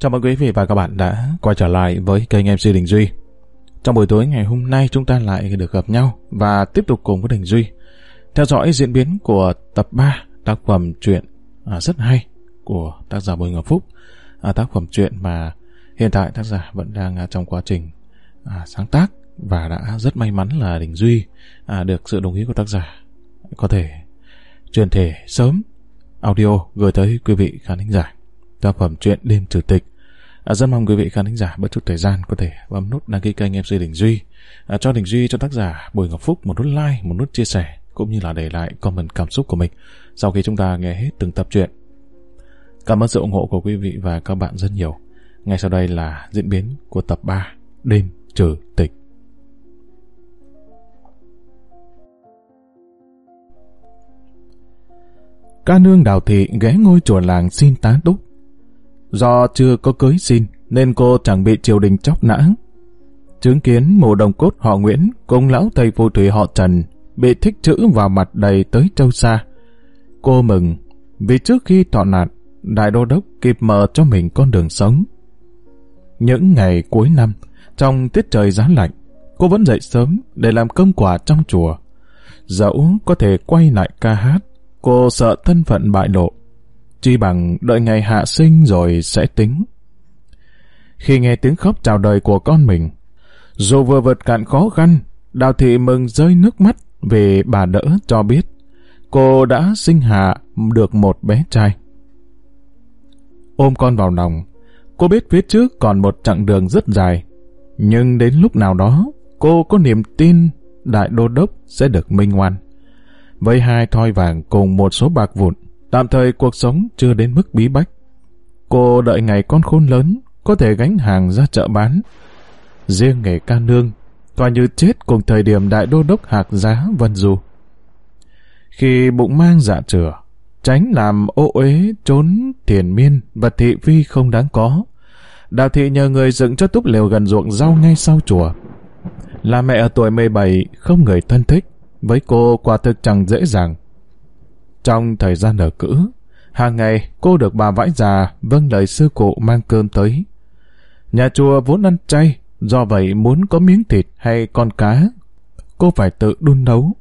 Chào mừng quý vị và các bạn đã quay trở lại với kênh MC Đình Duy. Trong buổi tối ngày hôm nay chúng ta lại được gặp nhau và tiếp tục cùng với Đình Duy theo dõi diễn biến của tập 3 tác phẩm truyện à, rất hay của tác giả Bùi Ngọc Phúc. À, tác phẩm truyện mà hiện tại tác giả vẫn đang à, trong quá trình à, sáng tác và đã rất may mắn là Đình Duy à, được sự đồng ý của tác giả có thể truyền thể sớm audio gửi tới quý vị khán thính giả tác phẩm truyện đêm chủ tịch. À, rất mong quý vị khán thính giả bất chút thời gian có thể bấm nút đăng ký kênh MC Đình Duy. À, cho Đình Duy cho tác giả Bùi Ngọc Phúc một nút like một nút chia sẻ cũng như là để lại comment cảm xúc của mình. Sau khi chúng ta nghe hết từng tập truyện cảm ơn sự ủng hộ của quý vị và các bạn rất nhiều. Ngay sau đây là diễn biến của tập 3 đêm trừ tịch. Ca nương đào thị ghé ngôi chùa làng xin tá túc. Do chưa có cưới xin, nên cô chẳng bị triều đình chóc nã. Chứng kiến mộ đồng cốt họ Nguyễn cùng lão thầy phù thủy họ Trần bị thích chữ vào mặt đầy tới châu xa. Cô mừng, vì trước khi thọ nạn, Đại Đô Đốc kịp mở cho mình con đường sống. Những ngày cuối năm, trong tiết trời giá lạnh, cô vẫn dậy sớm để làm công quả trong chùa. Dẫu có thể quay lại ca hát, cô sợ thân phận bại lộ, Chi bằng đợi ngày hạ sinh rồi sẽ tính. Khi nghe tiếng khóc chào đời của con mình, dù vừa vượt cạn khó khăn, Đào Thị mừng rơi nước mắt vì bà đỡ cho biết cô đã sinh hạ được một bé trai. Ôm con vào lòng, cô biết phía trước còn một chặng đường rất dài, nhưng đến lúc nào đó, cô có niềm tin Đại Đô Đốc sẽ được minh ngoan. Với hai thoi vàng cùng một số bạc vụn, Tạm thời cuộc sống chưa đến mức bí bách. Cô đợi ngày con khôn lớn, có thể gánh hàng ra chợ bán. Riêng nghề ca nương, coi như chết cùng thời điểm đại đô đốc hạc giá vân du. Khi bụng mang dạ chửa, tránh làm ô uế trốn thiền miên và thị phi không đáng có. Đào thị nhờ người dựng cho túp lều gần ruộng rau ngay sau chùa. Là mẹ ở tuổi 17 không người thân thích, với cô quả thực chẳng dễ dàng. Trong thời gian ở cữ, hàng ngày cô được bà vãi già vâng lời sư cụ mang cơm tới. Nhà chùa vốn ăn chay, do vậy muốn có miếng thịt hay con cá, cô phải tự đun nấu.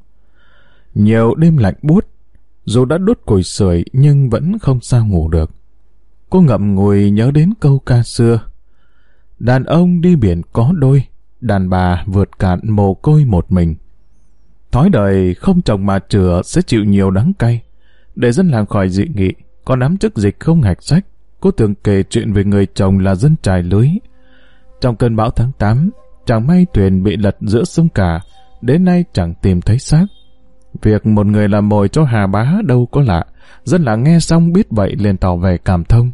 Nhiều đêm lạnh buốt, dù đã đốt củi sưởi nhưng vẫn không sao ngủ được. Cô ngậm ngùi nhớ đến câu ca xưa. Đàn ông đi biển có đôi, đàn bà vượt cạn mồ côi một mình. Thói đời không chồng mà chửa sẽ chịu nhiều đắng cay. Để dân làng khỏi dị nghị, có nắm chức dịch không hạch sách, cô thường kể chuyện về người chồng là dân trải lưới. Trong cơn bão tháng 8, chẳng may thuyền bị lật giữa sông cả, đến nay chẳng tìm thấy xác. Việc một người làm mồi cho hà bá đâu có lạ, dân làng nghe xong biết vậy liền tỏ về cảm thông.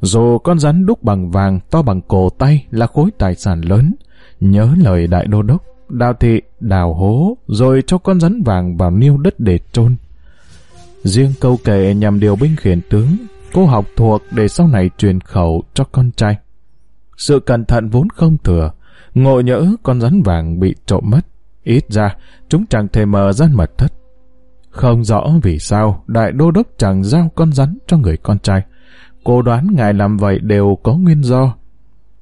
Dù con rắn đúc bằng vàng to bằng cổ tay là khối tài sản lớn, nhớ lời đại đô đốc, đào thị đào hố rồi cho con rắn vàng vào niêu đất để chôn Riêng câu kệ nhằm điều binh khiển tướng, cô học thuộc để sau này truyền khẩu cho con trai. Sự cẩn thận vốn không thừa, ngộ nhỡ con rắn vàng bị trộm mất. Ít ra, chúng chẳng thể mờ ra mật thất. Không rõ vì sao đại đô đốc chẳng giao con rắn cho người con trai. Cô đoán ngài làm vậy đều có nguyên do.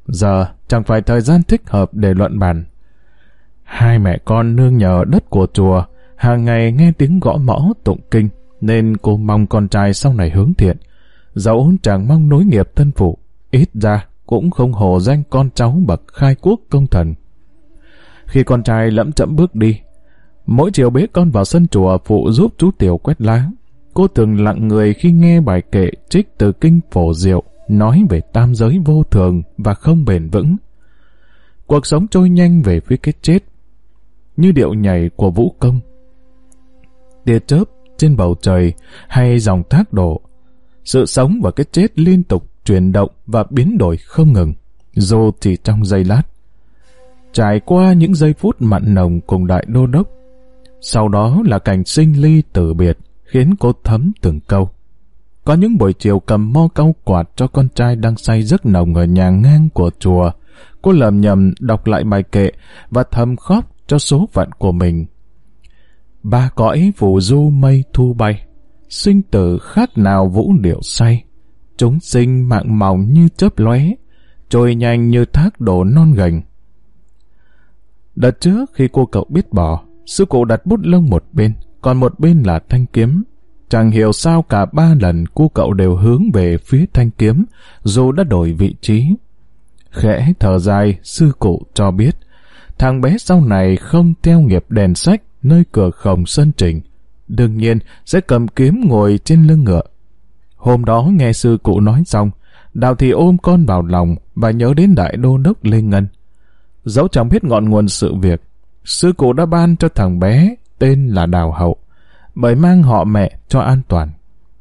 Giờ chẳng phải thời gian thích hợp để luận bàn. Hai mẹ con nương nhờ đất của chùa, hàng ngày nghe tiếng gõ mõ tụng kinh nên cô mong con trai sau này hướng thiện. Dẫu chẳng mong nối nghiệp thân phụ, ít ra cũng không hổ danh con cháu bậc khai quốc công thần. Khi con trai lẫm chậm bước đi, mỗi chiều bế con vào sân chùa phụ giúp chú Tiểu quét lá. Cô thường lặng người khi nghe bài kệ trích từ kinh phổ diệu nói về tam giới vô thường và không bền vững. Cuộc sống trôi nhanh về phía cái chết, như điệu nhảy của vũ công. Tia chớp trên bầu trời hay dòng thác đổ. Sự sống và cái chết liên tục chuyển động và biến đổi không ngừng, dù chỉ trong giây lát. Trải qua những giây phút mặn nồng cùng đại đô đốc, sau đó là cảnh sinh ly tử biệt khiến cô thấm từng câu. Có những buổi chiều cầm mo cau quạt cho con trai đang say giấc nồng ở nhà ngang của chùa, cô lầm nhầm đọc lại bài kệ và thầm khóc cho số phận của mình ba cõi phù du mây thu bay, sinh tử khác nào vũ điệu say, chúng sinh mạng mỏng như chớp lóe, trôi nhanh như thác đổ non gành. Đợt trước khi cô cậu biết bỏ, sư cụ đặt bút lông một bên, còn một bên là thanh kiếm. Chẳng hiểu sao cả ba lần cô cậu đều hướng về phía thanh kiếm, dù đã đổi vị trí. Khẽ thở dài, sư cụ cho biết, thằng bé sau này không theo nghiệp đèn sách nơi cửa khổng sân trình. Đương nhiên sẽ cầm kiếm ngồi trên lưng ngựa. Hôm đó nghe sư cụ nói xong, Đào thì ôm con vào lòng và nhớ đến đại đô đốc Lê Ngân. Dẫu chẳng biết ngọn nguồn sự việc, sư cụ đã ban cho thằng bé tên là Đào Hậu, bởi mang họ mẹ cho an toàn.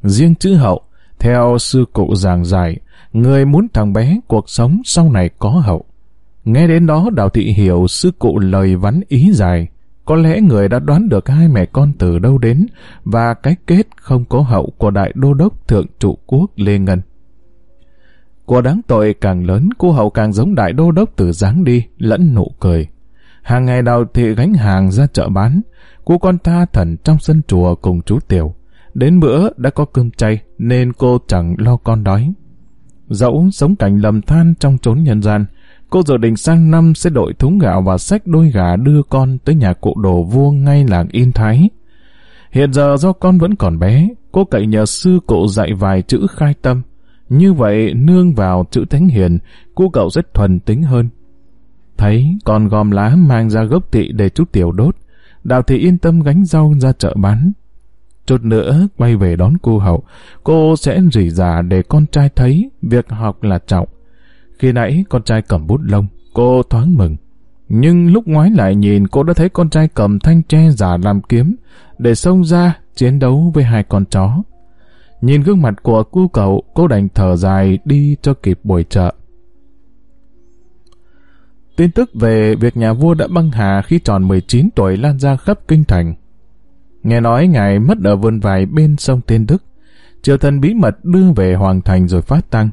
Riêng chữ Hậu, theo sư cụ giảng giải, người muốn thằng bé cuộc sống sau này có hậu. Nghe đến đó Đào Thị hiểu sư cụ lời vắn ý dài. Có lẽ người đã đoán được hai mẹ con từ đâu đến và cái kết không có hậu của đại đô đốc thượng trụ quốc Lê Ngân. Của đáng tội càng lớn, cô hậu càng giống đại đô đốc từ dáng đi, lẫn nụ cười. Hàng ngày đào thị gánh hàng ra chợ bán, cô con ta thần trong sân chùa cùng chú Tiểu. Đến bữa đã có cơm chay nên cô chẳng lo con đói. Dẫu sống cảnh lầm than trong chốn nhân gian, cô dự định sang năm sẽ đội thúng gạo và xách đôi gà đưa con tới nhà cụ đồ vua ngay làng Yên Thái. Hiện giờ do con vẫn còn bé, cô cậy nhờ sư cụ dạy vài chữ khai tâm. Như vậy, nương vào chữ thánh hiền, cô cậu rất thuần tính hơn. Thấy con gom lá mang ra gốc tị để chút Tiểu đốt, Đào Thị yên tâm gánh rau ra chợ bán. Chút nữa quay về đón cô hậu, cô sẽ rỉ giả để con trai thấy việc học là trọng. Khi nãy con trai cầm bút lông, cô thoáng mừng. Nhưng lúc ngoái lại nhìn cô đã thấy con trai cầm thanh tre giả làm kiếm để xông ra chiến đấu với hai con chó. Nhìn gương mặt của cu cậu, cô đành thở dài đi cho kịp buổi chợ. Tin tức về việc nhà vua đã băng hà khi tròn 19 tuổi lan ra khắp kinh thành. Nghe nói ngài mất ở vườn vải bên sông Tiên Đức, triều thần bí mật đưa về hoàng thành rồi phát tăng.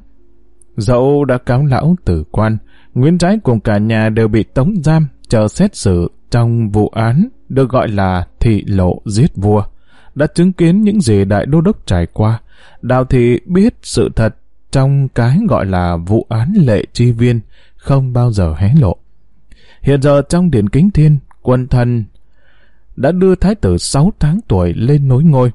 Dẫu đã cáo lão tử quan, Nguyễn Trái cùng cả nhà đều bị tống giam, chờ xét xử trong vụ án được gọi là thị lộ giết vua. Đã chứng kiến những gì đại đô đốc trải qua, Đào Thị biết sự thật trong cái gọi là vụ án lệ chi viên không bao giờ hé lộ. Hiện giờ trong Điện Kính Thiên, quân thần đã đưa Thái tử 6 tháng tuổi lên nối ngôi.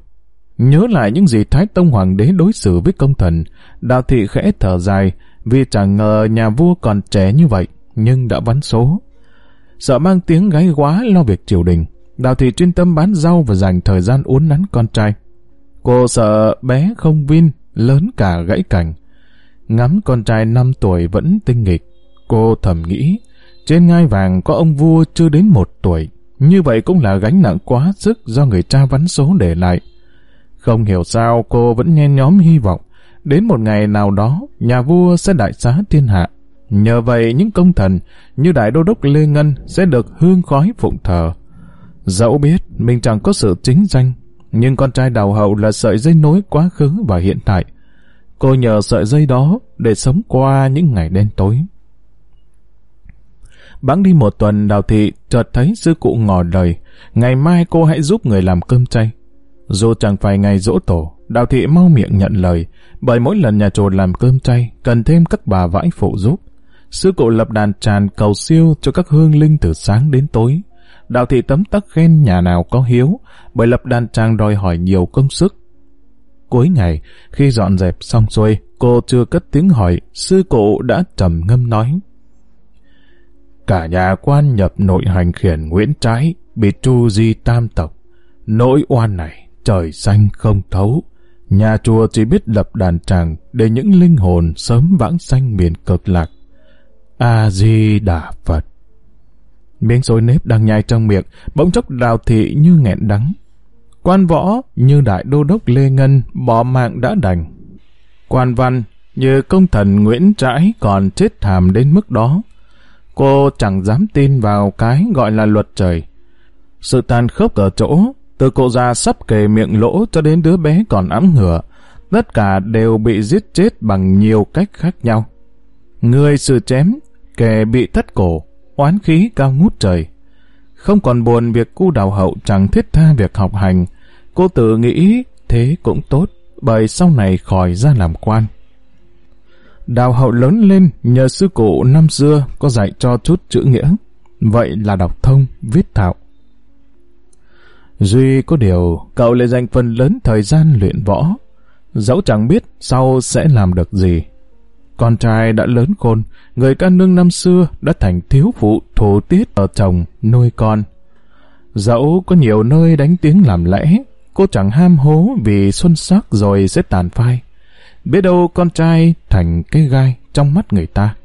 Nhớ lại những gì Thái Tông Hoàng đế đối xử với công thần, Đào Thị khẽ thở dài vì chẳng ngờ nhà vua còn trẻ như vậy, nhưng đã vắn số. Sợ mang tiếng gái quá lo việc triều đình, Đào Thị chuyên tâm bán rau và dành thời gian uốn nắn con trai. Cô sợ bé không vin, lớn cả gãy cảnh. Ngắm con trai 5 tuổi vẫn tinh nghịch, cô thầm nghĩ, trên ngai vàng có ông vua chưa đến một tuổi, như vậy cũng là gánh nặng quá sức do người cha vắn số để lại. Không hiểu sao cô vẫn nhen nhóm hy vọng, đến một ngày nào đó nhà vua sẽ đại xá thiên hạ. Nhờ vậy những công thần như Đại Đô Đốc Lê Ngân sẽ được hương khói phụng thờ. Dẫu biết mình chẳng có sự chính danh, nhưng con trai đào hậu là sợi dây nối quá khứ và hiện tại. Cô nhờ sợi dây đó để sống qua những ngày đen tối. Bẵng đi một tuần đào thị chợt thấy sư cụ ngỏ lời, ngày mai cô hãy giúp người làm cơm chay. Dù chẳng phải ngày dỗ tổ, đào thị mau miệng nhận lời, bởi mỗi lần nhà chùa làm cơm chay, cần thêm các bà vãi phụ giúp. Sư cụ lập đàn tràn cầu siêu cho các hương linh từ sáng đến tối. Đào thị tấm tắc khen nhà nào có hiếu, bởi lập đàn tràng đòi hỏi nhiều công sức. Cuối ngày, khi dọn dẹp xong xuôi, cô chưa cất tiếng hỏi, sư cụ đã trầm ngâm nói. Cả nhà quan nhập nội hành khiển Nguyễn Trái, bị tru di tam tộc. Nỗi oan này, trời xanh không thấu. Nhà chùa chỉ biết lập đàn tràng để những linh hồn sớm vãng sanh miền cực lạc. A-di-đà Phật Miếng xôi nếp đang nhai trong miệng, bỗng chốc đào thị như nghẹn đắng. Quan võ như đại đô đốc Lê Ngân bỏ mạng đã đành. Quan văn như công thần Nguyễn Trãi còn chết thảm đến mức đó. Cô chẳng dám tin vào cái gọi là luật trời. Sự tàn khốc ở chỗ, từ cụ già sắp kề miệng lỗ cho đến đứa bé còn ẵm ngựa, tất cả đều bị giết chết bằng nhiều cách khác nhau. Người sự chém, kẻ bị thất cổ, oán khí cao ngút trời. Không còn buồn việc cu đào hậu chẳng thiết tha việc học hành, cô tự nghĩ thế cũng tốt, bởi sau này khỏi ra làm quan. Đào hậu lớn lên nhờ sư cụ năm xưa có dạy cho chút chữ nghĩa. Vậy là đọc thông, viết thạo. Duy có điều, cậu lại dành phần lớn thời gian luyện võ. Dẫu chẳng biết sau sẽ làm được gì. Con trai đã lớn khôn, người ca nương năm xưa đã thành thiếu phụ thổ tiết ở chồng, nuôi con. Dẫu có nhiều nơi đánh tiếng làm lẽ, cô chẳng ham hố vì xuân sắc rồi sẽ tàn phai. Biết đâu con trai thành cái gai trong mắt người ta.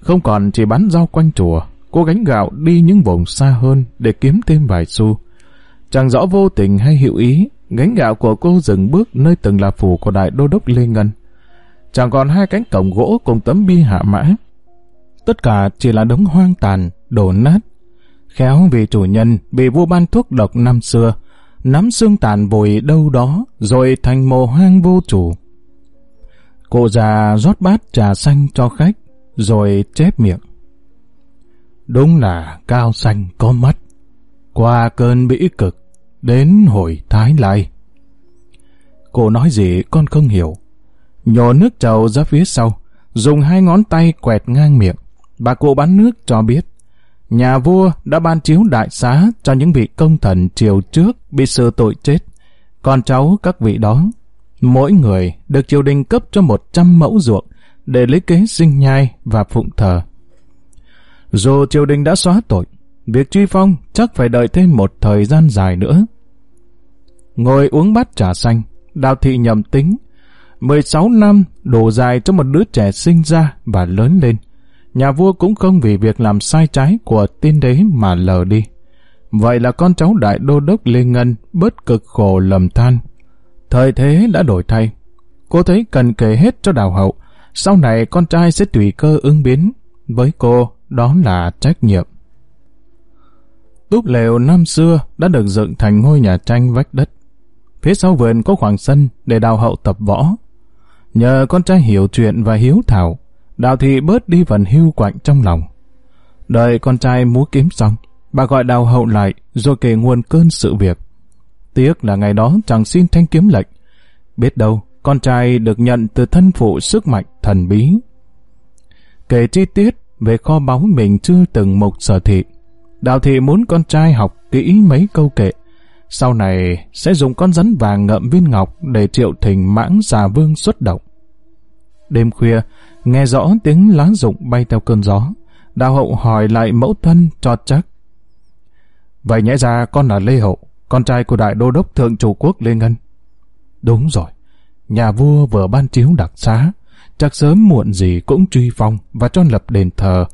Không còn chỉ bán rau quanh chùa, cô gánh gạo đi những vùng xa hơn để kiếm thêm vài xu. Chẳng rõ vô tình hay hữu ý, gánh gạo của cô dừng bước nơi từng là phủ của đại đô đốc Lê Ngân. Chẳng còn hai cánh cổng gỗ cùng tấm bi hạ mã. Tất cả chỉ là đống hoang tàn, đổ nát. Khéo vì chủ nhân bị vua ban thuốc độc năm xưa, nắm xương tàn vùi đâu đó rồi thành mồ hoang vô chủ. Cô già rót bát trà xanh cho khách, rồi chép miệng. Đúng là cao xanh có mắt. Qua cơn bĩ cực, đến hồi thái lai. Cô nói gì con không hiểu. Nhổ nước trầu ra phía sau, dùng hai ngón tay quẹt ngang miệng. Bà cụ bán nước cho biết, nhà vua đã ban chiếu đại xá cho những vị công thần triều trước bị xử tội chết. Con cháu các vị đó, mỗi người được triều đình cấp cho một trăm mẫu ruộng để lấy kế sinh nhai và phụng thờ. Dù triều đình đã xóa tội, việc truy phong chắc phải đợi thêm một thời gian dài nữa. Ngồi uống bát trà xanh, đào thị nhầm tính. 16 năm đổ dài cho một đứa trẻ sinh ra và lớn lên. Nhà vua cũng không vì việc làm sai trái của tiên đế mà lờ đi. Vậy là con cháu đại đô đốc Lê Ngân bớt cực khổ lầm than. Thời thế đã đổi thay. Cô thấy cần kể hết cho đào hậu. Sau này con trai sẽ tùy cơ ứng biến. Với cô, đó là trách nhiệm. Túp lều năm xưa đã được dựng thành ngôi nhà tranh vách đất. Phía sau vườn có khoảng sân để đào hậu tập võ. Nhờ con trai hiểu chuyện và hiếu thảo, đào thị bớt đi phần hưu quạnh trong lòng. Đợi con trai múa kiếm xong, bà gọi đào hậu lại rồi kể nguồn cơn sự việc. Tiếc là ngày đó chẳng xin thanh kiếm lệnh. Biết đâu, con trai được nhận từ thân phụ sức mạnh thần bí. Kể chi tiết về kho báu mình chưa từng mục sở thị. Đào thị muốn con trai học kỹ mấy câu kệ. Sau này sẽ dùng con rắn vàng ngậm viên ngọc để triệu thỉnh mãng xà vương xuất động. Đêm khuya, nghe rõ tiếng lá rụng bay theo cơn gió. Đào hậu hỏi lại mẫu thân cho chắc. Vậy nhẽ ra con là Lê Hậu, con trai của đại đô đốc thượng chủ quốc Lê Ngân. Đúng rồi, nhà vua vừa ban chiếu đặc xá, chắc sớm muộn gì cũng truy phong và cho lập đền thờ.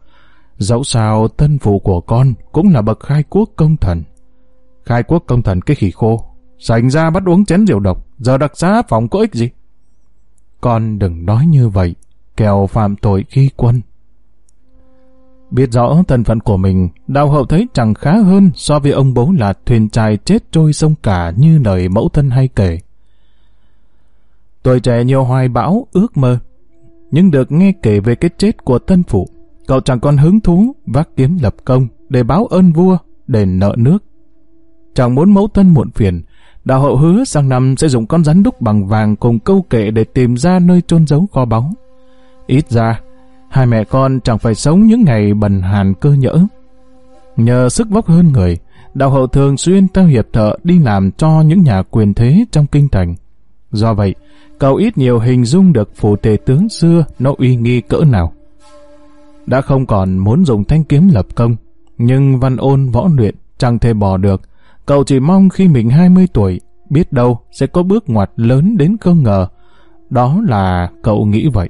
Dẫu sao thân phụ của con cũng là bậc khai quốc công thần. Khai quốc công thần cái khỉ khô, sành ra bắt uống chén rượu độc, giờ đặc xá phòng có ích gì? Con đừng nói như vậy, kẻo phạm tội khi quân. Biết rõ thân phận của mình, đào hậu thấy chẳng khá hơn so với ông bố là thuyền trai chết trôi sông cả như lời mẫu thân hay kể. Tuổi trẻ nhiều hoài bão, ước mơ, nhưng được nghe kể về cái chết của tân phụ, cậu chẳng còn hứng thú vác kiếm lập công để báo ơn vua, để nợ nước. Chẳng muốn mẫu thân muộn phiền, đạo hậu hứa sang năm sẽ dùng con rắn đúc bằng vàng cùng câu kệ để tìm ra nơi chôn giấu kho báu. Ít ra, hai mẹ con chẳng phải sống những ngày bần hàn cơ nhỡ. Nhờ sức vóc hơn người, đạo hậu thường xuyên theo hiệp thợ đi làm cho những nhà quyền thế trong kinh thành. Do vậy, cậu ít nhiều hình dung được phủ tề tướng xưa nó uy nghi cỡ nào. Đã không còn muốn dùng thanh kiếm lập công, nhưng văn ôn võ luyện chẳng thể bỏ được. Cậu chỉ mong khi mình 20 tuổi, biết đâu sẽ có bước ngoặt lớn đến không ngờ. Đó là cậu nghĩ vậy.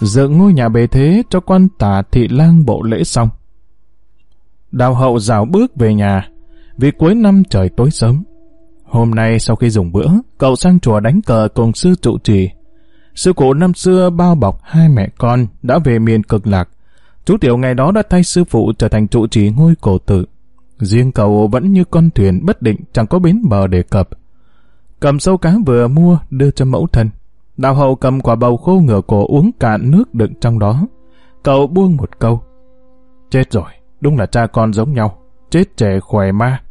Dựng ngôi nhà bề thế cho quan tả thị lang bộ lễ xong. Đào hậu rào bước về nhà, vì cuối năm trời tối sớm. Hôm nay sau khi dùng bữa, cậu sang chùa đánh cờ cùng sư trụ trì. Sư cụ năm xưa bao bọc hai mẹ con đã về miền cực lạc. Chú Tiểu ngày đó đã thay sư phụ trở thành trụ trì ngôi cổ tự. Riêng cậu vẫn như con thuyền bất định chẳng có bến bờ để cập. Cầm sâu cá vừa mua đưa cho mẫu thân. Đào hậu cầm quả bầu khô ngửa cổ uống cạn nước đựng trong đó. Cậu buông một câu. Chết rồi, đúng là cha con giống nhau. Chết trẻ khỏe ma.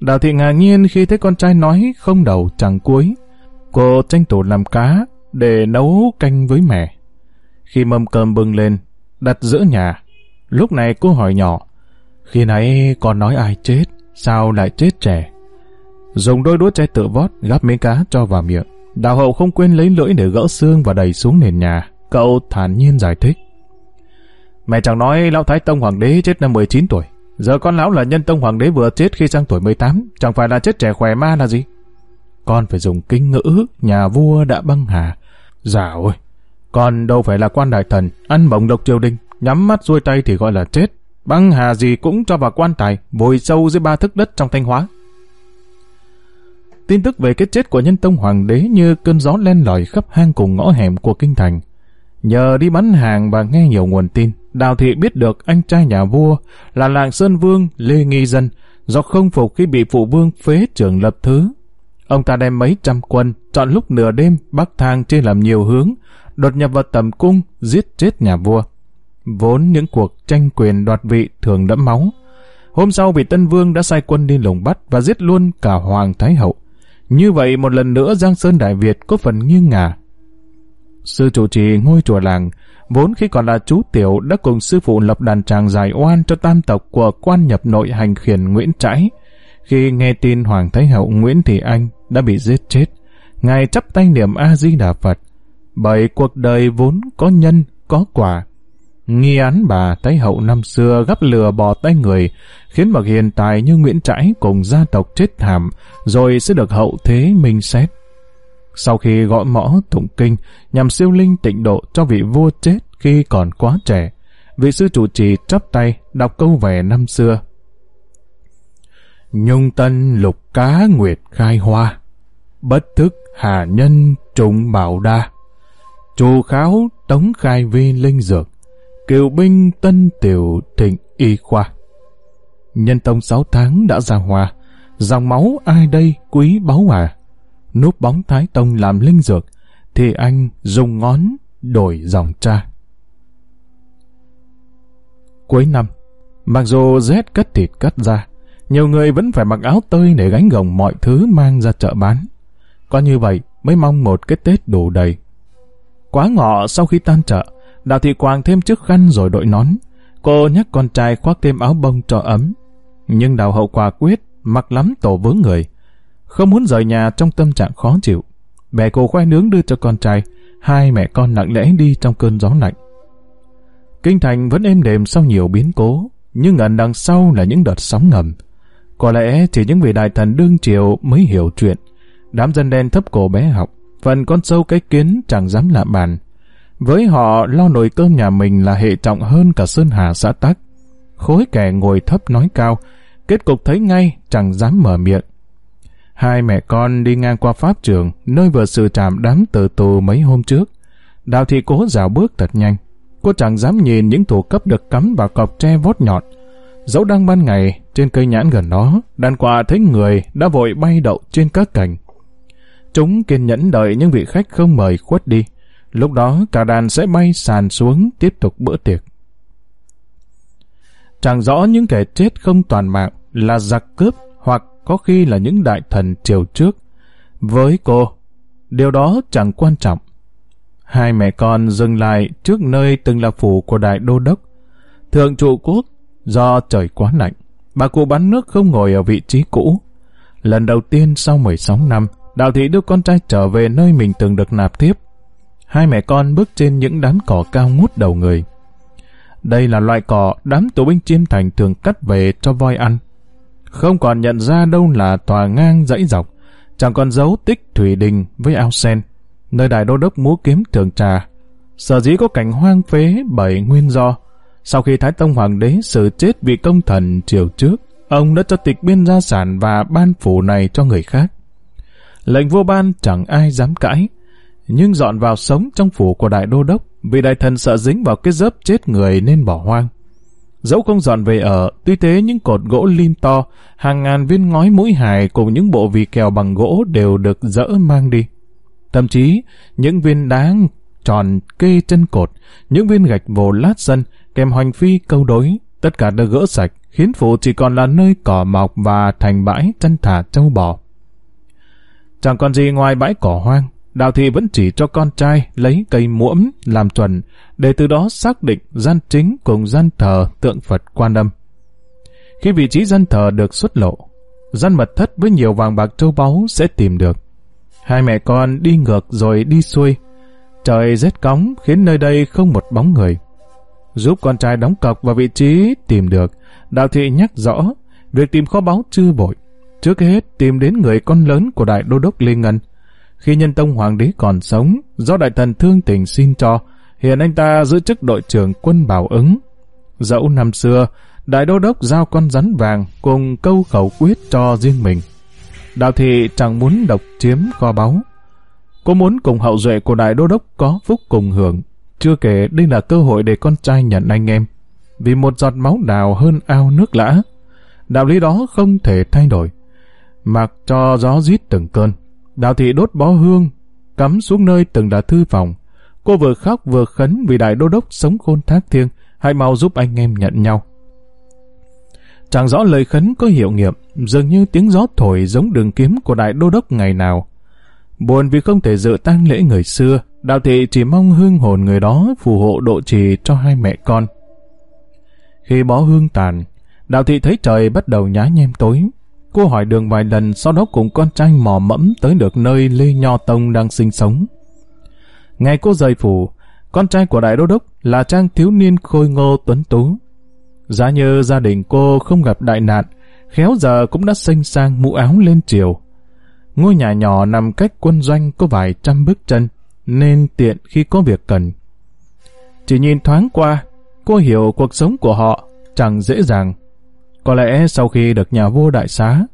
Đào thị ngạc nhiên khi thấy con trai nói không đầu chẳng cuối. Cô tranh thủ làm cá, để nấu canh với mẹ. Khi mâm cơm bưng lên, đặt giữa nhà, lúc này cô hỏi nhỏ, khi nãy con nói ai chết, sao lại chết trẻ? Dùng đôi đũa chai tự vót gắp miếng cá cho vào miệng. Đào hậu không quên lấy lưỡi để gỡ xương và đẩy xuống nền nhà. Cậu thản nhiên giải thích. Mẹ chẳng nói lão Thái Tông Hoàng đế chết năm 19 tuổi. Giờ con lão là nhân tông Hoàng đế vừa chết khi sang tuổi 18. Chẳng phải là chết trẻ khỏe ma là gì? Con phải dùng kinh ngữ, nhà vua đã băng hà. Dạ ôi, con đâu phải là quan đại thần, ăn bổng độc triều đình, nhắm mắt xuôi tay thì gọi là chết. Băng hà gì cũng cho vào quan tài, vùi sâu dưới ba thức đất trong thanh hóa. Tin tức về cái chết của nhân tông hoàng đế như cơn gió len lỏi khắp hang cùng ngõ hẻm của kinh thành. Nhờ đi bán hàng và nghe nhiều nguồn tin, Đào Thị biết được anh trai nhà vua là làng Sơn Vương Lê Nghi Dân do không phục khi bị phụ vương phế trưởng lập thứ. Ông ta đem mấy trăm quân, chọn lúc nửa đêm bắc thang trên làm nhiều hướng, đột nhập vào tầm cung, giết chết nhà vua. Vốn những cuộc tranh quyền đoạt vị thường đẫm máu. Hôm sau vị Tân Vương đã sai quân đi lùng bắt và giết luôn cả Hoàng Thái Hậu. Như vậy một lần nữa Giang Sơn Đại Việt có phần nghiêng ngả. Sư chủ trì ngôi chùa làng, vốn khi còn là chú tiểu đã cùng sư phụ lập đàn tràng giải oan cho tam tộc của quan nhập nội hành khiển Nguyễn Trãi. Khi nghe tin Hoàng Thái Hậu Nguyễn Thị Anh đã bị giết chết, Ngài chắp tay niệm A-di-đà Phật. Bởi cuộc đời vốn có nhân, có quả, Nghi án bà Thái Hậu năm xưa gấp lừa bò tay người, khiến bậc hiện tại như Nguyễn Trãi cùng gia tộc chết thảm, rồi sẽ được hậu thế minh xét. Sau khi gõ mõ tụng kinh nhằm siêu linh tịnh độ cho vị vua chết khi còn quá trẻ, vị sư chủ trì chắp tay đọc câu về năm xưa. Nhung tân lục cá nguyệt khai hoa, bất thức hà nhân trùng bảo đa, trù kháo tống khai vi linh dược, kiều binh tân tiểu thịnh y khoa. Nhân tông sáu tháng đã ra hòa dòng máu ai đây quý báu à? Núp bóng Thái Tông làm linh dược, thì anh dùng ngón đổi dòng cha. Cuối năm, mặc dù rét cất thịt cắt ra, nhiều người vẫn phải mặc áo tơi để gánh gồng mọi thứ mang ra chợ bán. Có như vậy mới mong một cái Tết đủ đầy. Quá ngọ sau khi tan chợ, Đào Thị Quang thêm chiếc khăn rồi đội nón. Cô nhắc con trai khoác thêm áo bông cho ấm. Nhưng đào hậu quả quyết, mặc lắm tổ vướng người. Không muốn rời nhà trong tâm trạng khó chịu. Mẹ cô khoai nướng đưa cho con trai, hai mẹ con lặng lẽ đi trong cơn gió lạnh. Kinh thành vẫn êm đềm sau nhiều biến cố, nhưng ẩn đằng sau là những đợt sóng ngầm. Có lẽ chỉ những vị đại thần đương triều mới hiểu chuyện. Đám dân đen thấp cổ bé học, phần con sâu cái kiến chẳng dám lạ bàn. Với họ, lo nồi cơm nhà mình là hệ trọng hơn cả Sơn Hà xã Tắc. Khối kẻ ngồi thấp nói cao, kết cục thấy ngay, chẳng dám mở miệng. Hai mẹ con đi ngang qua pháp trường, nơi vừa sự trạm đám tử tù mấy hôm trước. Đào thị cố dạo bước thật nhanh. Cô chẳng dám nhìn những thủ cấp được cắm vào cọc tre vót nhọn. Dẫu đang ban ngày, trên cây nhãn gần đó, đàn quà thấy người đã vội bay đậu trên các cành. Chúng kiên nhẫn đợi những vị khách không mời khuất đi. Lúc đó cả đàn sẽ bay sàn xuống tiếp tục bữa tiệc. Chẳng rõ những kẻ chết không toàn mạng là giặc cướp hoặc có khi là những đại thần triều trước. Với cô, điều đó chẳng quan trọng. Hai mẹ con dừng lại trước nơi từng là phủ của đại đô đốc. Thượng trụ quốc, do trời quá lạnh, bà cụ bán nước không ngồi ở vị trí cũ. Lần đầu tiên sau 16 năm, đạo thị đưa con trai trở về nơi mình từng được nạp tiếp hai mẹ con bước trên những đám cỏ cao ngút đầu người. Đây là loại cỏ đám tù binh chiêm thành thường cắt về cho voi ăn. Không còn nhận ra đâu là tòa ngang dãy dọc, chẳng còn dấu tích thủy đình với ao sen, nơi đại đô đốc múa kiếm thường trà. Sở dĩ có cảnh hoang phế bởi nguyên do. Sau khi Thái Tông Hoàng đế xử chết vị công thần triều trước, ông đã cho tịch biên gia sản và ban phủ này cho người khác. Lệnh vua ban chẳng ai dám cãi, nhưng dọn vào sống trong phủ của đại đô đốc, vì đại thần sợ dính vào cái dớp chết người nên bỏ hoang. Dẫu không dọn về ở, tuy thế những cột gỗ lim to, hàng ngàn viên ngói mũi hài cùng những bộ vì kèo bằng gỗ đều được dỡ mang đi. Thậm chí, những viên đá tròn kê chân cột, những viên gạch vồ lát sân, kèm hoành phi câu đối, tất cả được gỡ sạch, khiến phủ chỉ còn là nơi cỏ mọc và thành bãi chăn thả trâu bò. Chẳng còn gì ngoài bãi cỏ hoang, Đạo thị vẫn chỉ cho con trai lấy cây muỗm làm chuẩn, để từ đó xác định gian chính cùng gian thờ tượng Phật quan âm. Khi vị trí gian thờ được xuất lộ, gian mật thất với nhiều vàng bạc châu báu sẽ tìm được. Hai mẹ con đi ngược rồi đi xuôi. Trời rét cóng khiến nơi đây không một bóng người. Giúp con trai đóng cọc vào vị trí tìm được, đạo thị nhắc rõ, việc tìm kho báu chưa bội. Trước hết tìm đến người con lớn của đại đô đốc Lê Ngân. Khi nhân tông hoàng đế còn sống, do đại thần thương tình xin cho, hiện anh ta giữ chức đội trưởng quân bảo ứng. Dẫu năm xưa, đại đô đốc giao con rắn vàng cùng câu khẩu quyết cho riêng mình. đào thị chẳng muốn độc chiếm kho báu. Cô muốn cùng hậu duệ của đại đô đốc có phúc cùng hưởng. Chưa kể đây là cơ hội để con trai nhận anh em. Vì một giọt máu đào hơn ao nước lã. Đạo lý đó không thể thay đổi. Mặc cho gió rít từng cơn. Đạo thị đốt bó hương, cắm xuống nơi từng là thư phòng. Cô vừa khóc vừa khấn vì đại đô đốc sống khôn thác thiêng, hãy mau giúp anh em nhận nhau. Chẳng rõ lời khấn có hiệu nghiệm, dường như tiếng gió thổi giống đường kiếm của đại đô đốc ngày nào. Buồn vì không thể dự tang lễ người xưa, đạo thị chỉ mong hương hồn người đó phù hộ độ trì cho hai mẹ con. Khi bó hương tàn, đạo thị thấy trời bắt đầu nhá nhem tối. Cô hỏi đường vài lần sau đó cùng con trai mò mẫm tới được nơi Lê Nho Tông đang sinh sống. Ngày cô rời phủ, con trai của đại đô đốc là trang thiếu niên khôi ngô tuấn tú. Giá như gia đình cô không gặp đại nạn, khéo giờ cũng đã xanh sang mũ áo lên chiều. Ngôi nhà nhỏ nằm cách quân doanh có vài trăm bước chân, nên tiện khi có việc cần. Chỉ nhìn thoáng qua, cô hiểu cuộc sống của họ chẳng dễ dàng. Có lẽ sau khi được nhà vua đại xá,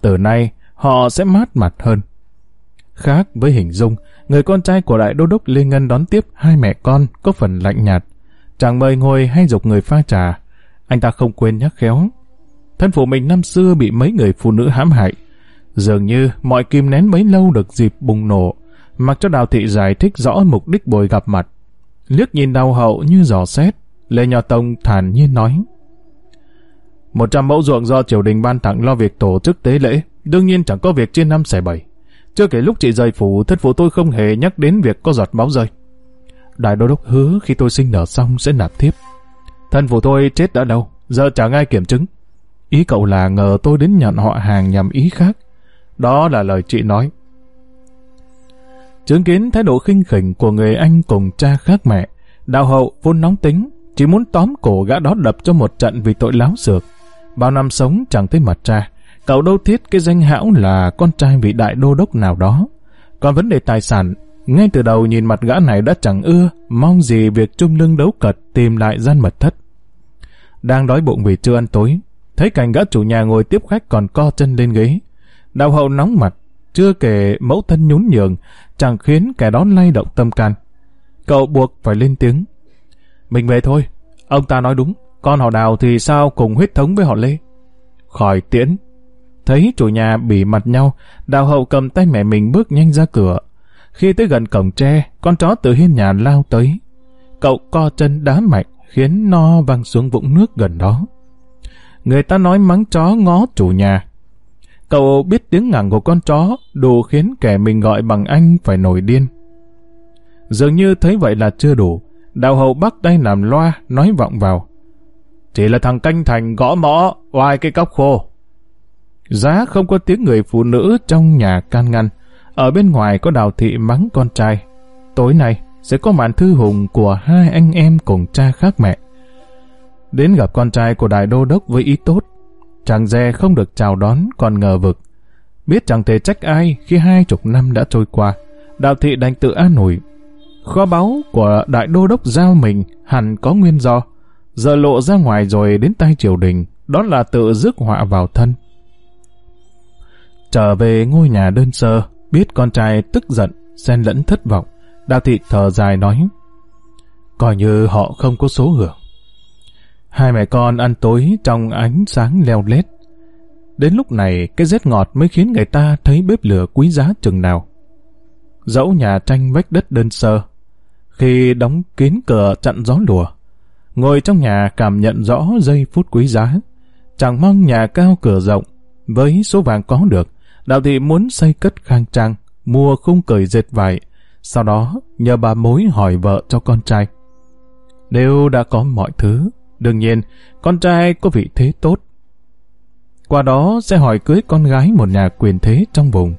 từ nay họ sẽ mát mặt hơn. Khác với hình dung, người con trai của đại đô đốc Lê Ngân đón tiếp hai mẹ con có phần lạnh nhạt. chàng mời ngồi hay dục người pha trà, anh ta không quên nhắc khéo. Thân phụ mình năm xưa bị mấy người phụ nữ hãm hại. Dường như mọi kim nén bấy lâu được dịp bùng nổ, mặc cho đào thị giải thích rõ mục đích buổi gặp mặt. Liếc nhìn đau hậu như giò xét, Lê Nho Tông thản nhiên nói. Một trăm mẫu ruộng do triều đình ban tặng lo việc tổ chức tế lễ, đương nhiên chẳng có việc trên năm xẻ bảy. Chưa kể lúc chị rời phủ, thất phụ tôi không hề nhắc đến việc có giọt máu rơi. Đại đô đốc hứa khi tôi sinh nở xong sẽ nạp thiếp. Thân phụ tôi chết đã đâu, giờ chẳng ai kiểm chứng. Ý cậu là ngờ tôi đến nhận họ hàng nhằm ý khác. Đó là lời chị nói. Chứng kiến thái độ khinh khỉnh của người anh cùng cha khác mẹ, đạo hậu vốn nóng tính, chỉ muốn tóm cổ gã đó đập cho một trận vì tội láo xược. Bao năm sống chẳng thấy mặt cha, cậu đâu thiết cái danh hão là con trai vị đại đô đốc nào đó. Còn vấn đề tài sản, ngay từ đầu nhìn mặt gã này đã chẳng ưa, mong gì việc chung lưng đấu cật tìm lại gian mật thất. Đang đói bụng vì chưa ăn tối, thấy cảnh gã chủ nhà ngồi tiếp khách còn co chân lên ghế. Đào hậu nóng mặt, chưa kể mẫu thân nhún nhường, chẳng khiến kẻ đó lay động tâm can. Cậu buộc phải lên tiếng. Mình về thôi, ông ta nói đúng, con họ đào thì sao cùng huyết thống với họ Lê. Khỏi tiễn. Thấy chủ nhà bị mặt nhau, đào hậu cầm tay mẹ mình bước nhanh ra cửa. Khi tới gần cổng tre, con chó từ hiên nhà lao tới. Cậu co chân đá mạnh, khiến no văng xuống vũng nước gần đó. Người ta nói mắng chó ngó chủ nhà. Cậu biết tiếng ngẳng của con chó đủ khiến kẻ mình gọi bằng anh phải nổi điên. Dường như thấy vậy là chưa đủ. đào hậu bắt tay làm loa, nói vọng vào. Chỉ là thằng canh thành gõ mõ, oai cái cốc khô. Giá không có tiếng người phụ nữ trong nhà can ngăn. Ở bên ngoài có đào thị mắng con trai. Tối nay sẽ có màn thư hùng của hai anh em cùng cha khác mẹ. Đến gặp con trai của đại đô đốc với ý tốt. Chàng dè không được chào đón còn ngờ vực. Biết chẳng thể trách ai khi hai chục năm đã trôi qua. đào thị đành tự an ủi. Kho báu của đại đô đốc giao mình hẳn có nguyên do. Giờ lộ ra ngoài rồi đến tay triều đình, đó là tự rước họa vào thân. Trở về ngôi nhà đơn sơ, biết con trai tức giận, xen lẫn thất vọng, Đào thị thở dài nói, coi như họ không có số hưởng. Hai mẹ con ăn tối trong ánh sáng leo lét. Đến lúc này, cái rét ngọt mới khiến người ta thấy bếp lửa quý giá chừng nào. Dẫu nhà tranh vách đất đơn sơ, khi đóng kín cửa chặn gió lùa, ngồi trong nhà cảm nhận rõ giây phút quý giá. Chẳng mong nhà cao cửa rộng, với số vàng có được, đạo thị muốn xây cất khang trang, mua khung cởi dệt vải, sau đó nhờ bà mối hỏi vợ cho con trai. Nếu đã có mọi thứ, đương nhiên con trai có vị thế tốt. Qua đó sẽ hỏi cưới con gái một nhà quyền thế trong vùng.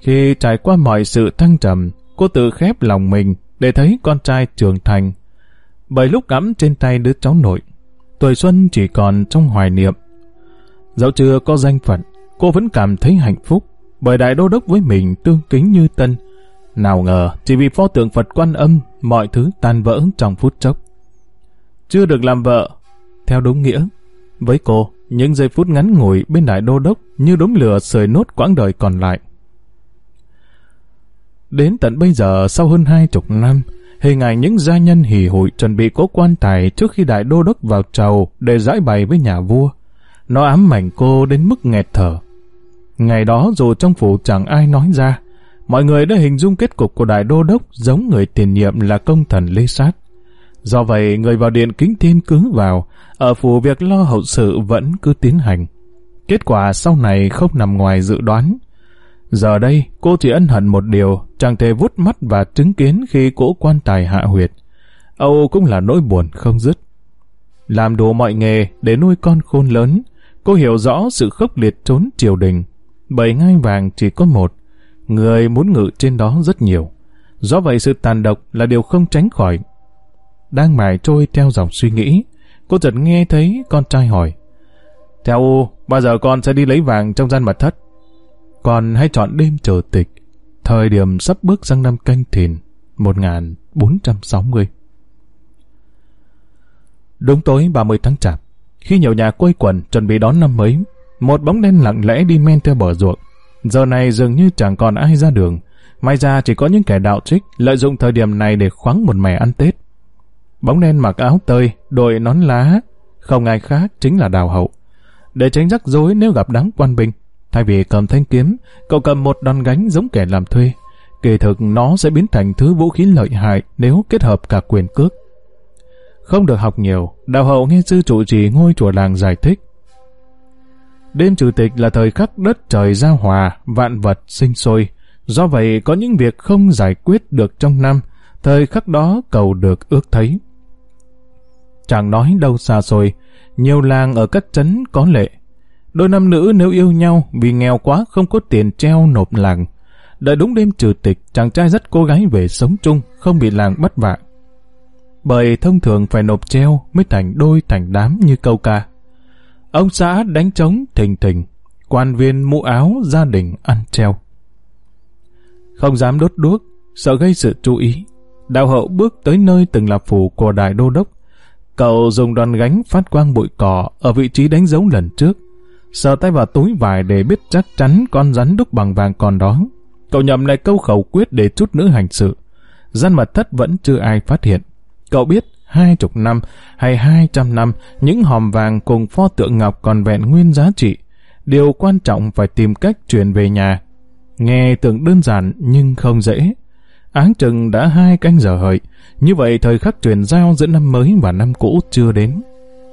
Khi trải qua mọi sự thăng trầm, cô tự khép lòng mình để thấy con trai trưởng thành. Bởi lúc cắm trên tay đứa cháu nội, tuổi xuân chỉ còn trong hoài niệm. Dẫu chưa có danh phận, cô vẫn cảm thấy hạnh phúc bởi đại đô đốc với mình tương kính như tân. Nào ngờ, chỉ vì pho tượng Phật quan âm, mọi thứ tan vỡ trong phút chốc. Chưa được làm vợ, theo đúng nghĩa. Với cô, những giây phút ngắn ngủi bên đại đô đốc như đốm lửa sưởi nốt quãng đời còn lại. Đến tận bây giờ, sau hơn hai chục năm, hình ảnh những gia nhân hỉ hụi chuẩn bị cố quan tài trước khi đại đô đốc vào trầu để giải bày với nhà vua. Nó ám ảnh cô đến mức nghẹt thở. Ngày đó dù trong phủ chẳng ai nói ra, mọi người đã hình dung kết cục của đại đô đốc giống người tiền nhiệm là công thần Lê Sát. Do vậy, người vào điện kính thiên cứ vào, ở phủ việc lo hậu sự vẫn cứ tiến hành. Kết quả sau này không nằm ngoài dự đoán. Giờ đây, cô chỉ ân hận một điều, chẳng thể vút mắt và chứng kiến khi cỗ quan tài hạ huyệt. Âu cũng là nỗi buồn không dứt. Làm đủ mọi nghề để nuôi con khôn lớn, cô hiểu rõ sự khốc liệt trốn triều đình. Bảy ngai vàng chỉ có một, người muốn ngự trên đó rất nhiều. Do vậy sự tàn độc là điều không tránh khỏi. Đang mải trôi theo dòng suy nghĩ, cô chợt nghe thấy con trai hỏi. Theo U, bao giờ con sẽ đi lấy vàng trong gian mật thất? Còn hãy chọn đêm chờ tịch, thời điểm sắp bước sang năm canh thìn, 1460. Đúng tối 30 tháng chạp, khi nhiều nhà quây quần chuẩn bị đón năm mới, một bóng đen lặng lẽ đi men theo bờ ruộng. Giờ này dường như chẳng còn ai ra đường, may ra chỉ có những kẻ đạo trích lợi dụng thời điểm này để khoáng một mẻ ăn Tết. Bóng đen mặc áo tơi, đội nón lá, không ai khác chính là đào hậu. Để tránh rắc rối nếu gặp đám quan binh, thay vì cầm thanh kiếm, cậu cầm một đòn gánh giống kẻ làm thuê. Kỳ thực nó sẽ biến thành thứ vũ khí lợi hại nếu kết hợp cả quyền cước. Không được học nhiều, đạo hậu nghe sư trụ trì ngôi chùa làng giải thích. Đêm chủ tịch là thời khắc đất trời giao hòa, vạn vật sinh sôi. Do vậy có những việc không giải quyết được trong năm, thời khắc đó cầu được ước thấy. Chẳng nói đâu xa xôi, nhiều làng ở các trấn có lệ. Đôi nam nữ nếu yêu nhau vì nghèo quá không có tiền treo nộp làng. Đợi đúng đêm trừ tịch, chàng trai dắt cô gái về sống chung, không bị làng bắt vạ. Bởi thông thường phải nộp treo mới thành đôi thành đám như câu ca. Ông xã đánh trống thình thình, quan viên mũ áo gia đình ăn treo. Không dám đốt đuốc, sợ gây sự chú ý. Đạo hậu bước tới nơi từng là phủ của đại đô đốc. Cậu dùng đòn gánh phát quang bụi cỏ ở vị trí đánh dấu lần trước. Sờ tay vào túi vải để biết chắc chắn con rắn đúc bằng vàng còn đó. Cậu nhầm lại câu khẩu quyết để chút nữa hành sự. Gian mật thất vẫn chưa ai phát hiện. Cậu biết hai chục năm hay hai trăm năm những hòm vàng cùng pho tượng ngọc còn vẹn nguyên giá trị. Điều quan trọng phải tìm cách chuyển về nhà. Nghe tưởng đơn giản nhưng không dễ. Áng chừng đã hai canh giờ hợi, như vậy thời khắc truyền giao giữa năm mới và năm cũ chưa đến.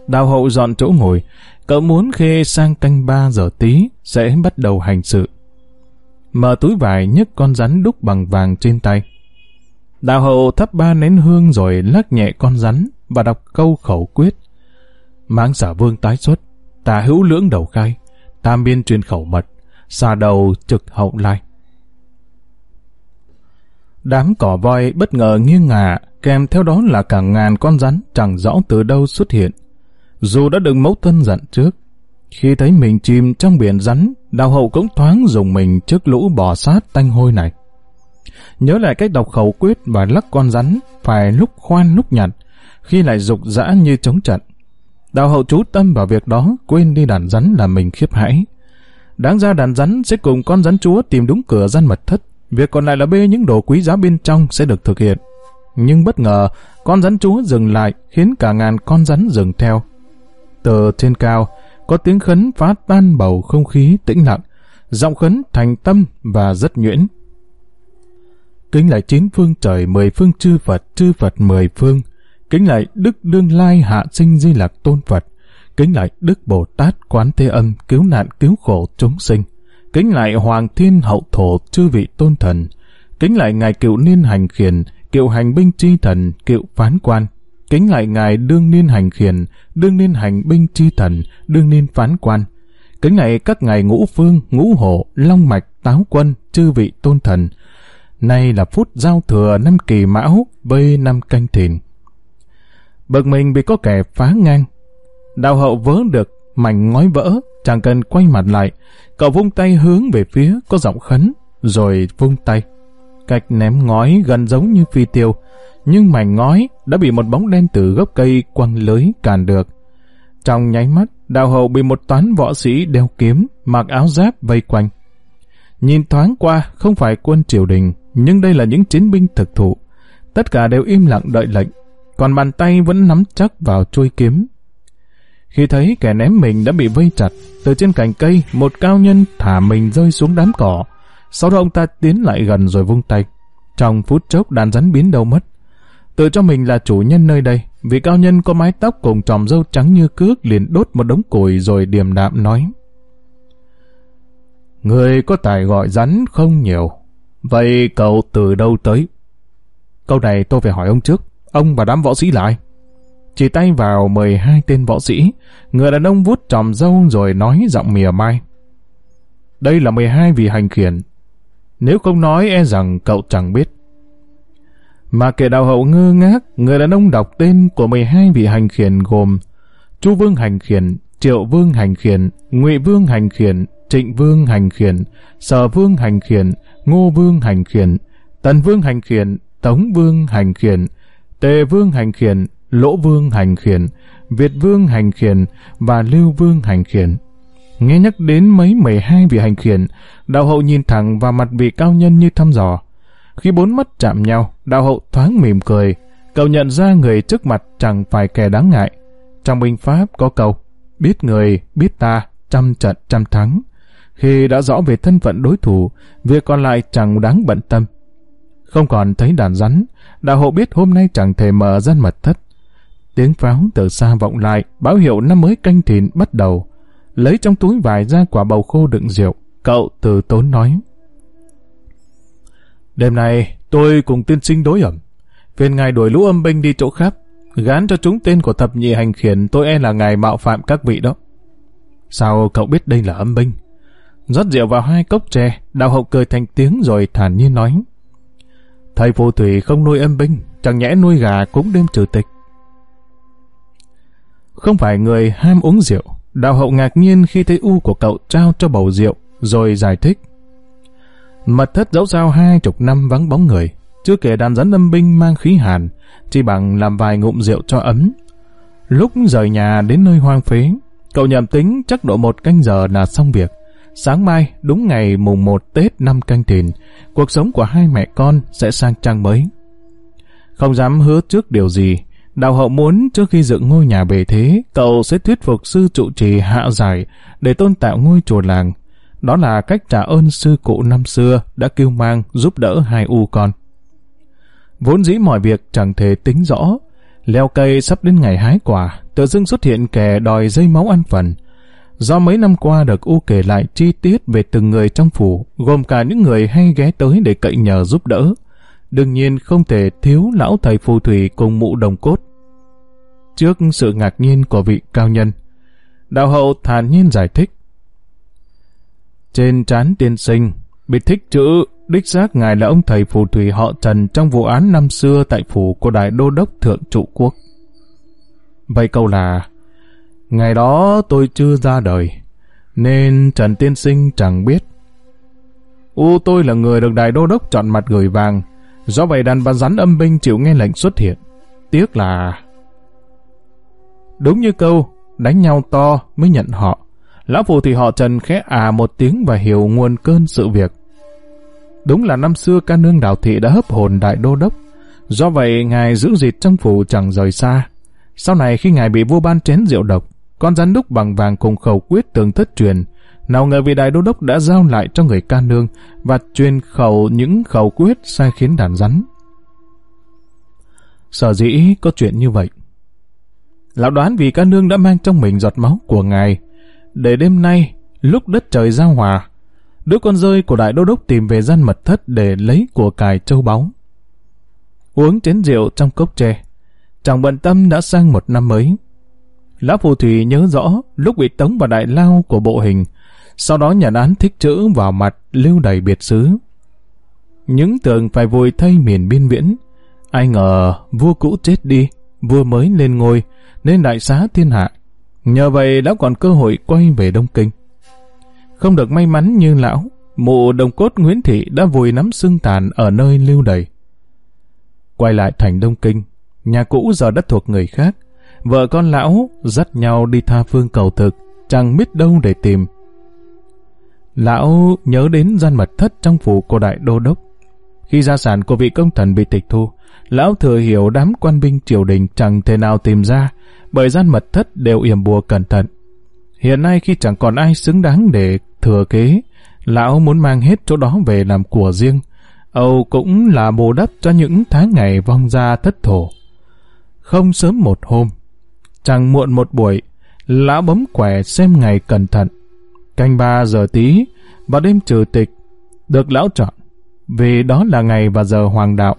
Đào hậu dọn chỗ ngồi, cậu muốn khê sang canh ba giờ tí sẽ bắt đầu hành sự. Mở túi vải nhấc con rắn đúc bằng vàng trên tay. Đạo hậu thắp ba nén hương rồi lắc nhẹ con rắn và đọc câu khẩu quyết. Máng xả vương tái xuất, tà hữu lưỡng đầu khai, tam biên truyền khẩu mật, xà đầu trực hậu lai. Đám cỏ voi bất ngờ nghiêng ngả, kèm theo đó là cả ngàn con rắn chẳng rõ từ đâu xuất hiện. Dù đã được mẫu thân dặn trước, khi thấy mình chìm trong biển rắn, đào hậu cũng thoáng dùng mình trước lũ bò sát tanh hôi này. Nhớ lại cách đọc khẩu quyết và lắc con rắn, phải lúc khoan lúc nhặt, khi lại dục dã như chống trận. Đào hậu chú tâm vào việc đó, quên đi đàn rắn là mình khiếp hãi. Đáng ra đàn rắn sẽ cùng con rắn chúa tìm đúng cửa gian mật thất, việc còn lại là bê những đồ quý giá bên trong sẽ được thực hiện. Nhưng bất ngờ, con rắn chúa dừng lại khiến cả ngàn con rắn dừng theo. Từ trên cao, có tiếng khấn phá tan bầu không khí tĩnh lặng, giọng khấn thành tâm và rất nhuyễn. Kính lại chín phương trời mười phương chư Phật, chư Phật mười phương. Kính lại Đức Đương Lai hạ sinh di lạc tôn Phật. Kính lại Đức Bồ Tát quán thế âm cứu nạn cứu khổ chúng sinh. Kính lại Hoàng Thiên Hậu Thổ chư vị tôn thần. kính lại ngài cựu niên hành khiển, cựu hành binh chi thần, cựu phán quan, kính lại ngài đương niên hành khiển, đương niên hành binh chi thần, đương niên phán quan, kính lại các ngài ngũ phương, ngũ hộ, long mạch, táo quân, chư vị tôn thần. Nay là phút giao thừa năm kỳ mão, bê năm canh thìn. Bực mình bị có kẻ phá ngang. Đạo hậu vớ được, mảnh ngói vỡ, chàng cần quay mặt lại. Cậu vung tay hướng về phía có giọng khấn, rồi vung tay. Cách ném ngói gần giống như phi tiêu, nhưng mảnh ngói đã bị một bóng đen từ gốc cây quăng lưới cản được. Trong nháy mắt, đạo hậu bị một toán võ sĩ đeo kiếm, mặc áo giáp vây quanh. Nhìn thoáng qua, không phải quân triều đình, nhưng đây là những chiến binh thực thụ. Tất cả đều im lặng đợi lệnh, còn bàn tay vẫn nắm chắc vào chuôi kiếm. Khi thấy kẻ ném mình đã bị vây chặt, từ trên cành cây, một cao nhân thả mình rơi xuống đám cỏ. Sau đó ông ta tiến lại gần rồi vung tay. Trong phút chốc đàn rắn biến đâu mất. Tự cho mình là chủ nhân nơi đây, vị cao nhân có mái tóc cùng tròm râu trắng như cước liền đốt một đống củi rồi điềm đạm nói. Người có tài gọi rắn không nhiều. Vậy cậu từ đâu tới? Câu này tôi phải hỏi ông trước. Ông và đám võ sĩ lại. Chỉ tay vào 12 tên võ sĩ. Người đàn ông vuốt tròm râu rồi nói giọng mỉa mai. Đây là 12 vị hành khiển. Nếu không nói e rằng cậu chẳng biết. Mà kẻ đào hậu ngơ ngác, người đàn ông đọc tên của 12 vị hành khiển gồm Chu Vương Hành Khiển, Triệu Vương Hành Khiển, Ngụy Vương Hành Khiển, Trịnh Vương Hành Khiển, Sở Vương Hành Khiển, Ngô Vương Hành Khiển, Tần Vương Hành Khiển, Tống Vương Hành Khiển, Tề Vương Hành Khiển, Lỗ Vương Hành Khiển, Việt Vương Hành Khiển và Lưu Vương Hành Khiển. Nghe nhắc đến mấy mười hai vị hành khiển, đạo hậu nhìn thẳng vào mặt vị cao nhân như thăm dò. Khi bốn mắt chạm nhau, đạo hậu thoáng mỉm cười. Cậu nhận ra người trước mặt chẳng phải kẻ đáng ngại. Trong binh pháp có câu, biết người, biết ta, trăm trận trăm thắng. Khi đã rõ về thân phận đối thủ, việc còn lại chẳng đáng bận tâm. Không còn thấy đàn rắn, đạo hậu biết hôm nay chẳng thể mở gian mật thất. Tiếng pháo từ xa vọng lại, báo hiệu năm mới canh thìn bắt đầu. Lấy trong túi vải ra quả bầu khô đựng rượu, cậu từ tốn nói. Đêm nay, tôi cùng tiên sinh đối ẩm. Phiền ngài đuổi lũ âm binh đi chỗ khác, gán cho chúng tên của thập nhị hành khiển tôi e là ngài mạo phạm các vị đó. Sao cậu biết đây là âm binh? rót rượu vào hai cốc tre, đạo hậu cười thành tiếng rồi thản nhiên nói. Thầy phù thủy không nuôi âm binh, chẳng nhẽ nuôi gà cũng đêm trừ tịch. Không phải người ham uống rượu, đạo hậu ngạc nhiên khi thấy u của cậu trao cho bầu rượu, rồi giải thích. Mật thất dẫu sao hai chục năm vắng bóng người, chưa kể đàn dẫn âm binh mang khí hàn, chỉ bằng làm vài ngụm rượu cho ấm. Lúc rời nhà đến nơi hoang phế, cậu nhầm tính chắc độ một canh giờ là xong việc. Sáng mai, đúng ngày mùng 1 Tết năm canh thìn, cuộc sống của hai mẹ con sẽ sang trang mới. Không dám hứa trước điều gì, đạo hậu muốn trước khi dựng ngôi nhà bề thế, cậu sẽ thuyết phục sư trụ trì hạ giải để tôn tạo ngôi chùa làng. Đó là cách trả ơn sư cụ năm xưa đã kêu mang giúp đỡ hai u con. Vốn dĩ mọi việc chẳng thể tính rõ. Leo cây sắp đến ngày hái quả, tự dưng xuất hiện kẻ đòi dây máu ăn phần. Do mấy năm qua được U kể lại chi tiết về từng người trong phủ, gồm cả những người hay ghé tới để cậy nhờ giúp đỡ. Đương nhiên không thể thiếu lão thầy phù thủy cùng mụ đồng cốt. Trước sự ngạc nhiên của vị cao nhân, đạo hậu thản nhiên giải thích. Trên trán tiên sinh, bị thích chữ đích xác ngài là ông thầy phù thủy họ Trần trong vụ án năm xưa tại phủ của đại đô đốc thượng trụ quốc. Vậy câu là Ngày đó tôi chưa ra đời, nên Trần Tiên Sinh chẳng biết. U tôi là người được đại đô đốc chọn mặt gửi vàng, do vậy đàn bà rắn âm binh chịu nghe lệnh xuất hiện. Tiếc là... Đúng như câu, đánh nhau to mới nhận họ. Lão phù thì họ Trần khẽ à một tiếng và hiểu nguồn cơn sự việc. Đúng là năm xưa ca nương đào thị đã hấp hồn đại đô đốc. Do vậy, ngài giữ dịt trong phủ chẳng rời xa. Sau này khi ngài bị vua ban chén rượu độc, con rắn đúc bằng vàng cùng khẩu quyết tường thất truyền. Nào ngờ vị đại đô đốc đã giao lại cho người ca nương và truyền khẩu những khẩu quyết sai khiến đàn rắn. Sở dĩ có chuyện như vậy. Lão đoán vì ca nương đã mang trong mình giọt máu của ngài, để đêm nay, lúc đất trời giao hòa, đứa con rơi của đại đô đốc tìm về gian mật thất để lấy của cải châu báu. Uống chén rượu trong cốc tre, chẳng bận tâm đã sang một năm mới. Lão phù thủy nhớ rõ lúc bị tống vào đại lao của bộ hình, sau đó nhận án thích chữ vào mặt lưu đầy biệt xứ. Những tường phải vùi thay miền biên viễn, ai ngờ vua cũ chết đi, vua mới lên ngôi, nên đại xá thiên hạ. Nhờ vậy đã còn cơ hội quay về Đông Kinh. Không được may mắn như lão, mụ đồng cốt Nguyễn Thị đã vùi nắm xương tàn ở nơi lưu đầy. Quay lại thành Đông Kinh, nhà cũ giờ đã thuộc người khác. Vợ con lão dắt nhau đi tha phương cầu thực, chẳng biết đâu để tìm. Lão nhớ đến gian mật thất trong phủ của đại đô đốc. Khi gia sản của vị công thần bị tịch thu, lão thừa hiểu đám quan binh triều đình chẳng thể nào tìm ra, bởi gian mật thất đều yểm bùa cẩn thận. Hiện nay khi chẳng còn ai xứng đáng để thừa kế, lão muốn mang hết chỗ đó về làm của riêng. Âu cũng là bù đắp cho những tháng ngày vong ra thất thổ. Không sớm một hôm, chẳng muộn một buổi, lão bấm quẻ xem ngày cẩn thận. Canh ba giờ tí, vào đêm trừ tịch, được lão chọn, vì đó là ngày và giờ hoàng đạo.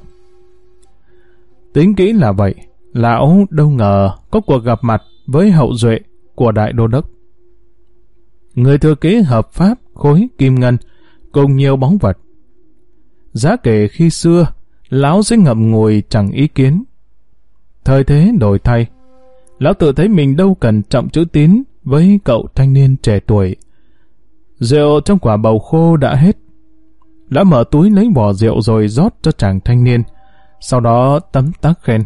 Tính kỹ là vậy, lão đâu ngờ có cuộc gặp mặt với hậu duệ của đại đô đốc. Người thừa kế hợp pháp khối kim ngân cùng nhiều bóng vật. Giá kể khi xưa, lão sẽ ngậm ngùi chẳng ý kiến. Thời thế đổi thay, lão tự thấy mình đâu cần trọng chữ tín với cậu thanh niên trẻ tuổi. Rượu trong quả bầu khô đã hết đã mở túi lấy vỏ rượu rồi rót cho chàng thanh niên, sau đó tấm tắc khen.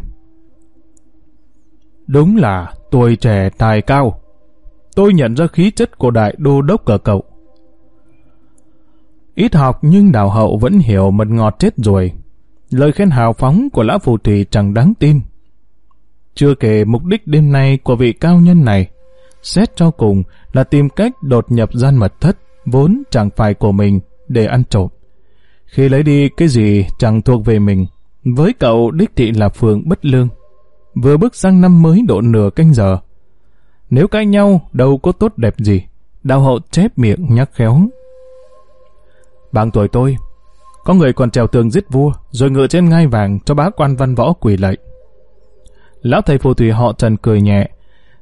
Đúng là tuổi trẻ tài cao. Tôi nhận ra khí chất của đại đô đốc cờ cậu. Ít học nhưng đào hậu vẫn hiểu mật ngọt chết rồi. Lời khen hào phóng của lão phù thủy chẳng đáng tin. Chưa kể mục đích đêm nay của vị cao nhân này, xét cho cùng là tìm cách đột nhập gian mật thất, vốn chẳng phải của mình, để ăn trộm. Khi lấy đi cái gì chẳng thuộc về mình, với cậu đích thị là phường bất lương. Vừa bước sang năm mới độ nửa canh giờ. Nếu cãi nhau, đâu có tốt đẹp gì. Đào hậu chép miệng nhắc khéo. Bằng tuổi tôi, có người còn trèo tường giết vua, rồi ngựa trên ngai vàng cho bá quan văn võ quỳ lạy. Lão thầy phù thủy họ Trần cười nhẹ.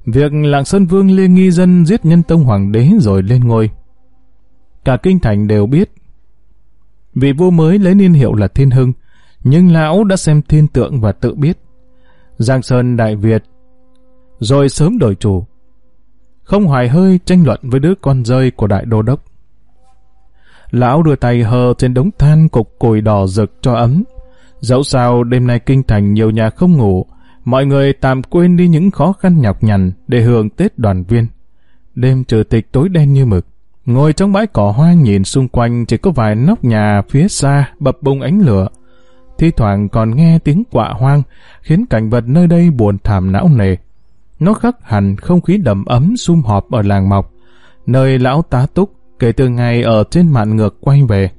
Việc Lạng Sơn Vương liên nghi dân giết nhân tông hoàng đế rồi lên ngôi. Cả kinh thành đều biết. Vị vua mới lấy niên hiệu là Thiên Hưng, nhưng lão đã xem thiên tượng và tự biết. Giang Sơn Đại Việt, rồi sớm đổi chủ. Không hoài hơi tranh luận với đứa con rơi của đại đô đốc. Lão đưa tay hờ trên đống than cục củi đỏ rực cho ấm. Dẫu sao đêm nay kinh thành nhiều nhà không ngủ, mọi người tạm quên đi những khó khăn nhọc nhằn để hưởng Tết đoàn viên. Đêm trừ tịch tối đen như mực, ngồi trong bãi cỏ hoang nhìn xung quanh chỉ có vài nóc nhà phía xa bập bùng ánh lửa. Thi thoảng còn nghe tiếng quạ hoang, khiến cảnh vật nơi đây buồn thảm não nề. Nó khắc hẳn không khí đầm ấm sum họp ở làng mọc, nơi lão tá túc kể từ ngày ở trên mạn ngược quay về.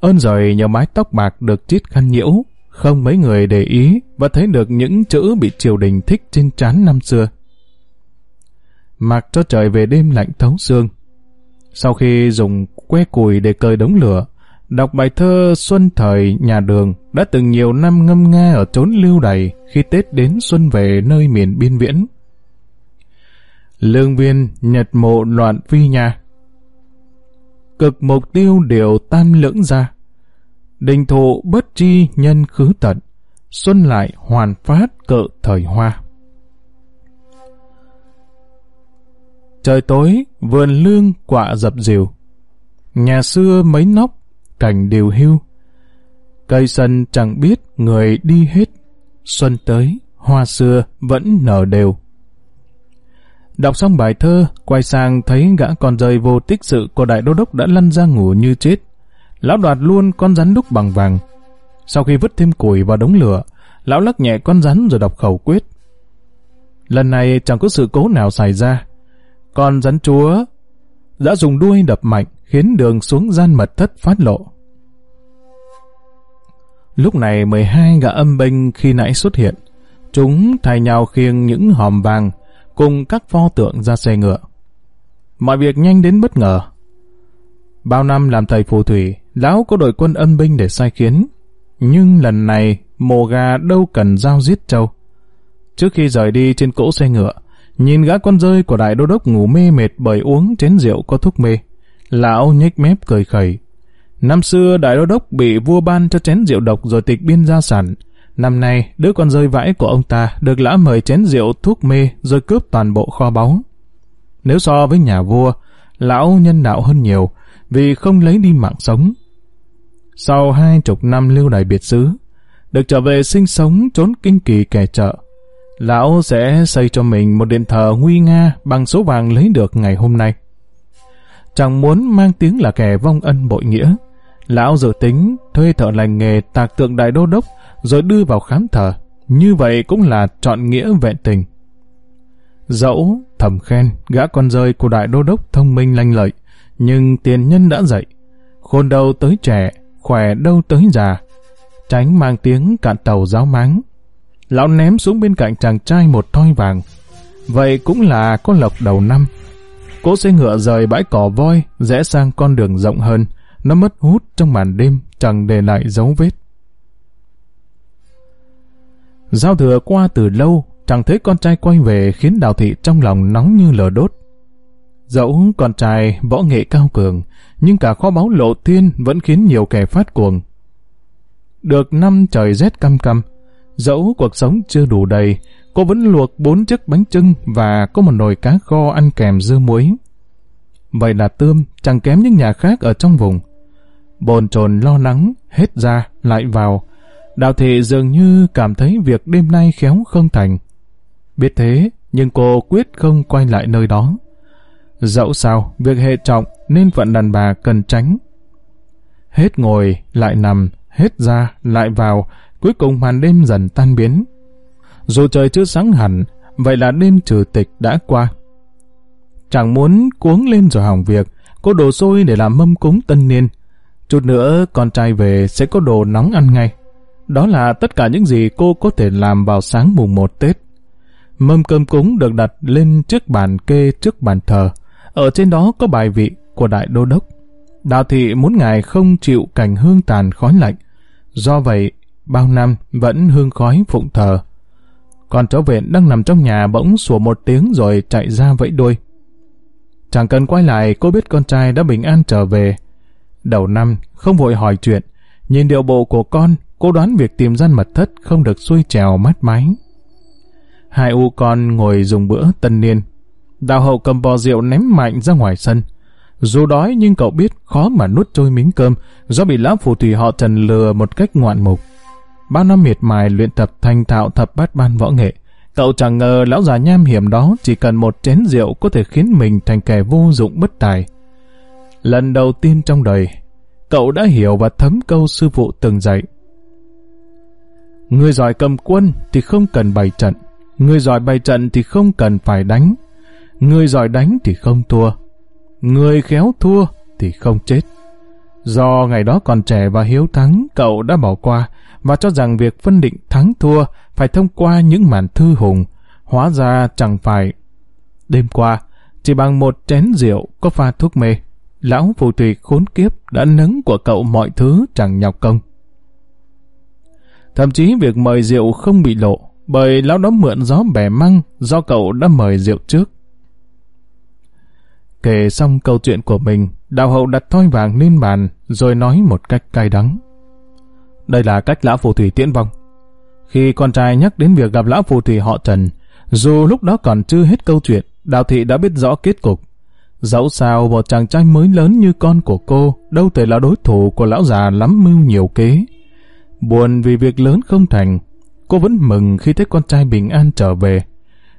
Ơn rồi nhờ mái tóc bạc được chít khăn nhiễu, không mấy người để ý và thấy được những chữ bị triều đình thích trên trán năm xưa. Mặc cho trời về đêm lạnh thấu xương. Sau khi dùng que củi để cơi đống lửa, đọc bài thơ Xuân Thời Nhà Đường đã từng nhiều năm ngâm nga ở chốn lưu đày khi Tết đến xuân về nơi miền biên viễn. Lương viên nhật mộ loạn phi nhà. Cực mục tiêu điều tam lưỡng ra. Đình thụ bất chi nhân khứ tận. Xuân lại hoàn phát cỡ thời hoa. Trời tối, vườn lương quạ dập dìu. Nhà xưa mấy nóc, cảnh điều hưu. Cây sân chẳng biết người đi hết. Xuân tới, hoa xưa vẫn nở đều. Đọc xong bài thơ, quay sang thấy gã con rơi vô tích sự của đại đô đốc đã lăn ra ngủ như chết. Lão đoạt luôn con rắn đúc bằng vàng. Sau khi vứt thêm củi vào đống lửa, lão lắc nhẹ con rắn rồi đọc khẩu quyết. Lần này chẳng có sự cố nào xảy ra. Con rắn chúa đã dùng đuôi đập mạnh khiến đường xuống gian mật thất phát lộ. Lúc này 12 gã âm binh khi nãy xuất hiện. Chúng thay nhau khiêng những hòm vàng cùng các pho tượng ra xe ngựa. Mọi việc nhanh đến bất ngờ. Bao năm làm thầy phù thủy, lão có đội quân âm binh để sai khiến. Nhưng lần này, mồ gà đâu cần giao giết trâu. Trước khi rời đi trên cỗ xe ngựa, nhìn gã con rơi của đại đô đốc ngủ mê mệt bởi uống chén rượu có thuốc mê. Lão nhếch mép cười khẩy. Năm xưa đại đô đốc bị vua ban cho chén rượu độc rồi tịch biên gia sản. Năm nay, đứa con rơi vãi của ông ta được lã mời chén rượu thuốc mê rồi cướp toàn bộ kho báu. Nếu so với nhà vua, lão nhân đạo hơn nhiều vì không lấy đi mạng sống. Sau hai chục năm lưu đày biệt xứ, được trở về sinh sống trốn kinh kỳ kẻ chợ, lão sẽ xây cho mình một điện thờ nguy nga bằng số vàng lấy được ngày hôm nay. Chẳng muốn mang tiếng là kẻ vong ân bội nghĩa, lão dự tính thuê thợ lành nghề tạc tượng đại đô đốc rồi đưa vào khám thờ. Như vậy cũng là chọn nghĩa vẹn tình. Dẫu thầm khen gã con rơi của đại đô đốc thông minh lanh lợi, nhưng tiền nhân đã dạy, khôn đâu tới trẻ, khỏe đâu tới già, tránh mang tiếng cạn tàu giáo máng. Lão ném xuống bên cạnh chàng trai một thoi vàng. Vậy cũng là con lộc đầu năm. Cỗ xe ngựa rời bãi cỏ voi, rẽ sang con đường rộng hơn. Nó mất hút trong màn đêm, chẳng để lại dấu vết. Giao thừa qua từ lâu, chẳng thấy con trai quay về khiến đào thị trong lòng nóng như lửa đốt. Dẫu con trai võ nghệ cao cường, nhưng cả kho báu lộ thiên vẫn khiến nhiều kẻ phát cuồng. Được năm trời rét căm căm, dẫu cuộc sống chưa đủ đầy, cô vẫn luộc bốn chiếc bánh trưng và có một nồi cá kho ăn kèm dưa muối. Vậy là tươm chẳng kém những nhà khác ở trong vùng. Bồn chồn lo lắng, hết ra, lại vào. Đào thị dường như cảm thấy việc đêm nay khéo không thành. Biết thế, nhưng cô quyết không quay lại nơi đó. Dẫu sao, việc hệ trọng nên phận đàn bà cần tránh. Hết ngồi, lại nằm, hết ra, lại vào, cuối cùng màn đêm dần tan biến. Dù trời chưa sáng hẳn, vậy là đêm trừ tịch đã qua. Chẳng muốn cuống lên rồi hỏng việc, cô đồ xôi để làm mâm cúng tân niên. Chút nữa con trai về sẽ có đồ nóng ăn ngay. Đó là tất cả những gì cô có thể làm vào sáng mùng một Tết. Mâm cơm cúng được đặt lên trước bàn kê trước bàn thờ. Ở trên đó có bài vị của Đại Đô Đốc. Đào thị muốn ngài không chịu cảnh hương tàn khói lạnh. Do vậy, bao năm vẫn hương khói phụng thờ. Còn cháu viện đang nằm trong nhà bỗng sủa một tiếng rồi chạy ra vẫy đuôi. Chẳng cần quay lại, cô biết con trai đã bình an trở về. Đầu năm, không vội hỏi chuyện. Nhìn điệu bộ của con, cô đoán việc tìm gian mật thất không được xuôi trèo mát mái. Hai u con ngồi dùng bữa tân niên. Đào hậu cầm bò rượu ném mạnh ra ngoài sân. Dù đói nhưng cậu biết khó mà nuốt trôi miếng cơm do bị lão phù thủy họ trần lừa một cách ngoạn mục. Bao năm miệt mài luyện tập thành thạo thập bát ban võ nghệ, cậu chẳng ngờ lão già nham hiểm đó chỉ cần một chén rượu có thể khiến mình thành kẻ vô dụng bất tài. Lần đầu tiên trong đời, cậu đã hiểu và thấm câu sư phụ từng dạy. Người giỏi cầm quân thì không cần bày trận, người giỏi bày trận thì không cần phải đánh, người giỏi đánh thì không thua, người khéo thua thì không chết. Do ngày đó còn trẻ và hiếu thắng, cậu đã bỏ qua và cho rằng việc phân định thắng thua phải thông qua những màn thư hùng. Hóa ra chẳng phải. Đêm qua, chỉ bằng một chén rượu có pha thuốc mê, lão phù thủy khốn kiếp đã nấng của cậu mọi thứ chẳng nhọc công. Thậm chí việc mời rượu không bị lộ, bởi lão đó mượn gió bẻ măng do cậu đã mời rượu trước. Kể xong câu chuyện của mình, đào hậu đặt thoi vàng lên bàn rồi nói một cách cay đắng. Đây là cách lão phù thủy tiễn vong. Khi con trai nhắc đến việc gặp lão phù thủy họ Trần, dù lúc đó còn chưa hết câu chuyện, đào thị đã biết rõ kết cục. Dẫu sao một chàng trai mới lớn như con của cô đâu thể là đối thủ của lão già lắm mưu nhiều kế. Buồn vì việc lớn không thành, cô vẫn mừng khi thấy con trai bình an trở về.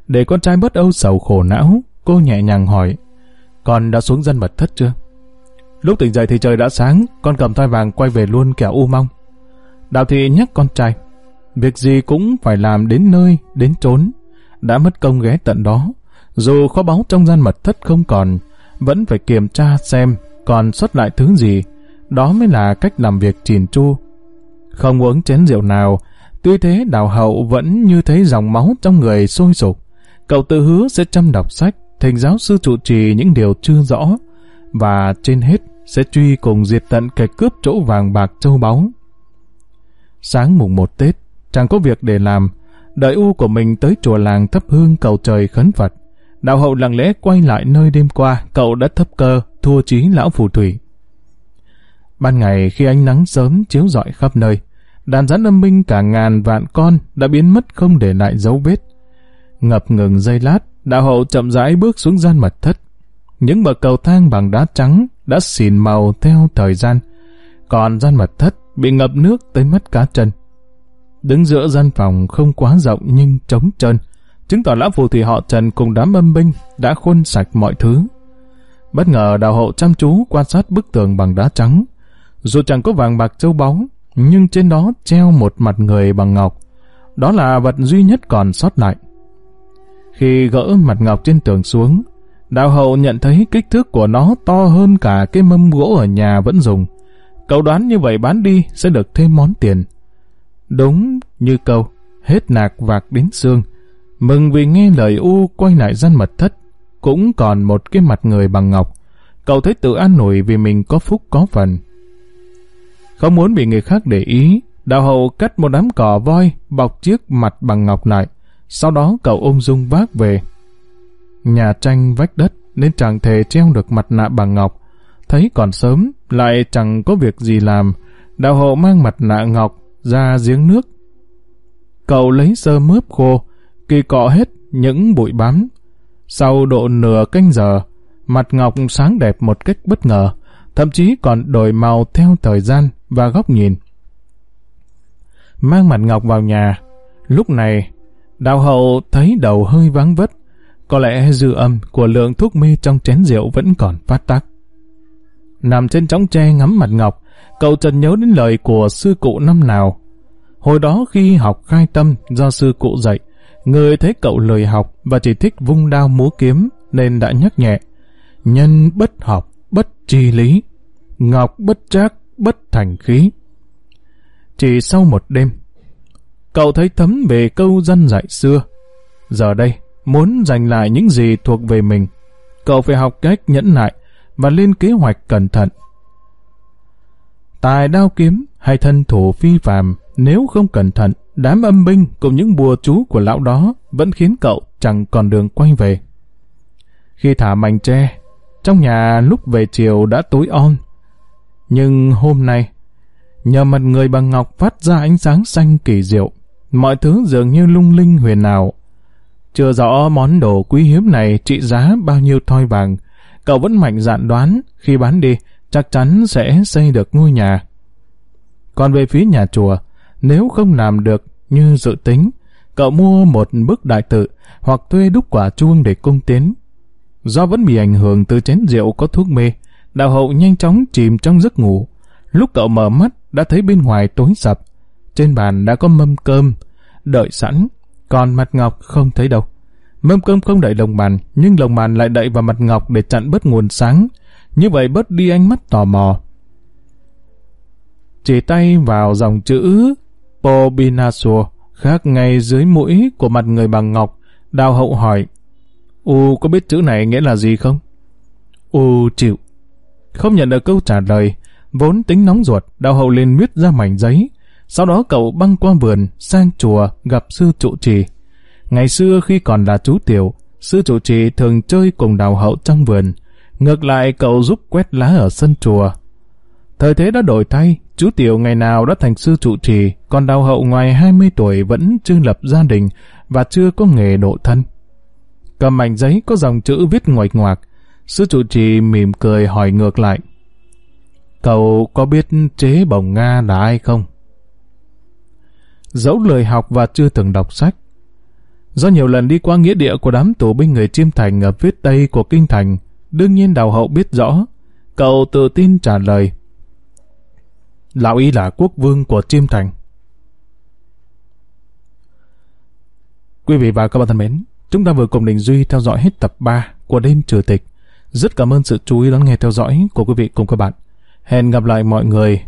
Để con trai bớt âu sầu khổ não, cô nhẹ nhàng hỏi, con đã xuống dân mật thất chưa? Lúc tỉnh dậy thì trời đã sáng, con cầm thoi vàng quay về luôn kẻo u mong. Đào thị nhắc con trai, việc gì cũng phải làm đến nơi, đến trốn. Đã mất công ghé tận đó, dù kho báu trong gian mật thất không còn, vẫn phải kiểm tra xem còn xuất lại thứ gì. Đó mới là cách làm việc chỉn chu. Không uống chén rượu nào, tuy thế đào hậu vẫn như thấy dòng máu trong người sôi sục. Cậu tự hứa sẽ chăm đọc sách, thành giáo sư trụ trì những điều chưa rõ, và trên hết sẽ truy cùng diệt tận kẻ cướp chỗ vàng bạc châu báu. Sáng mùng một Tết, chẳng có việc để làm, đợi u của mình tới chùa làng thắp hương cầu trời khấn Phật. Đạo hậu lặng lẽ quay lại nơi đêm qua cậu đã thấp cơ, thua chí lão phù thủy. Ban ngày khi ánh nắng sớm chiếu rọi khắp nơi, đàn rắn âm minh cả ngàn vạn con đã biến mất không để lại dấu vết. Ngập ngừng giây lát, đạo hậu chậm rãi bước xuống gian mật thất. Những bậc cầu thang bằng đá trắng đã xìn màu theo thời gian, còn gian mật thất bị ngập nước tới mất cá chân. Đứng giữa gian phòng không quá rộng nhưng trống trơn, chứng tỏ lão phù thủy họ Trần cùng đám âm binh đã khuôn sạch mọi thứ. Bất ngờ đạo hậu chăm chú quan sát bức tường bằng đá trắng. Dù chẳng có vàng bạc châu báu, nhưng trên đó treo một mặt người bằng ngọc. Đó là vật duy nhất còn sót lại. Khi gỡ mặt ngọc trên tường xuống, đạo hậu nhận thấy kích thước của nó to hơn cả cái mâm gỗ ở nhà vẫn dùng. Cậu đoán như vậy bán đi sẽ được thêm món tiền. Đúng như câu, hết nạc vạc đến xương. Mừng vì nghe lời U quay lại gian mật thất, cũng còn một cái mặt người bằng ngọc. Cậu thấy tự an nổi vì mình có phúc có phần. Không muốn bị người khác để ý, đạo hậu cắt một đám cỏ voi bọc chiếc mặt bằng ngọc lại. Sau đó cậu ôm dung vác về. Nhà tranh vách đất nên chẳng thể treo được mặt nạ bằng ngọc. Thấy còn sớm, lại chẳng có việc gì làm. Đạo hậu mang mặt nạ ngọc ra giếng nước. Cậu lấy sơ mướp khô, kỳ cọ hết những bụi bám. Sau độ nửa canh giờ, mặt ngọc sáng đẹp một cách bất ngờ, thậm chí còn đổi màu theo thời gian và góc nhìn. Mang mặt ngọc vào nhà, lúc này, đạo hậu thấy đầu hơi vắng vất, có lẽ dư âm của lượng thuốc mê trong chén rượu vẫn còn phát tác. Nằm trên chóng tre ngắm mặt ngọc, cậu chợt nhớ đến lời của sư cụ năm nào. Hồi đó khi học khai tâm do sư cụ dạy, người thấy cậu lời học và chỉ thích vung đao múa kiếm nên đã nhắc nhẹ. Nhân bất học, bất tri lý, ngọc bất trác, bất thành khí. Chỉ sau một đêm, cậu thấy thấm về câu dân dạy xưa. Giờ đây, muốn giành lại những gì thuộc về mình, cậu phải học cách nhẫn nại và lên kế hoạch cẩn thận. Tài đao kiếm hay thân thủ phi phàm nếu không cẩn thận, đám âm binh cùng những bùa chú của lão đó vẫn khiến cậu chẳng còn đường quay về. Khi thả mảnh tre, trong nhà lúc về chiều đã tối on. Nhưng hôm nay, nhờ mặt người bằng ngọc phát ra ánh sáng xanh kỳ diệu, mọi thứ dường như lung linh huyền ảo. Chưa rõ món đồ quý hiếm này trị giá bao nhiêu thoi vàng, cậu vẫn mạnh dạn đoán khi bán đi chắc chắn sẽ xây được ngôi nhà. Còn về phía nhà chùa, nếu không làm được như dự tính, cậu mua một bức đại tự hoặc thuê đúc quả chuông để cung tiến. Do vẫn bị ảnh hưởng từ chén rượu có thuốc mê, đạo hậu nhanh chóng chìm trong giấc ngủ. Lúc cậu mở mắt đã thấy bên ngoài tối sập. Trên bàn đã có mâm cơm, đợi sẵn, còn mặt ngọc không thấy đâu. Mâm cơm không đậy lồng bàn, nhưng lồng bàn lại đậy vào mặt ngọc để chặn bớt nguồn sáng. Như vậy bớt đi ánh mắt tò mò. Chỉ tay vào dòng chữ Pobinasua khác ngay dưới mũi của mặt người bằng ngọc, đào hậu hỏi, U có biết chữ này nghĩa là gì không? U chịu. Không nhận được câu trả lời, vốn tính nóng ruột, đào hậu liền viết ra mảnh giấy. Sau đó cậu băng qua vườn, sang chùa, gặp sư trụ trì. Ngày xưa khi còn là chú tiểu, sư trụ trì thường chơi cùng đào hậu trong vườn. Ngược lại cậu giúp quét lá ở sân chùa. Thời thế đã đổi thay, Chú Tiểu ngày nào đã thành sư trụ trì, còn đào hậu ngoài 20 tuổi vẫn chưa lập gia đình và chưa có nghề độ thân. Cầm mảnh giấy có dòng chữ viết ngoạch ngoạc, sư trụ trì mỉm cười hỏi ngược lại. Cậu có biết chế bồng Nga là ai không? Dẫu lời học và chưa từng đọc sách, do nhiều lần đi qua nghĩa địa của đám tù binh người Chiêm Thành ở phía tây của Kinh Thành, đương nhiên đào hậu biết rõ. Cậu tự tin trả lời. Lão ý là quốc vương của Chiêm Thành. Quý vị và các bạn thân mến, chúng ta vừa cùng Đình Duy theo dõi hết tập 3 của đêm trừ tịch. Rất cảm ơn sự chú ý lắng nghe theo dõi của quý vị cùng các bạn. Hẹn gặp lại mọi người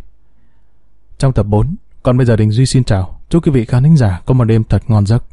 trong tập 4. Còn bây giờ Đình Duy xin chào. Chúc quý vị khán thính giả có một đêm thật ngon giấc.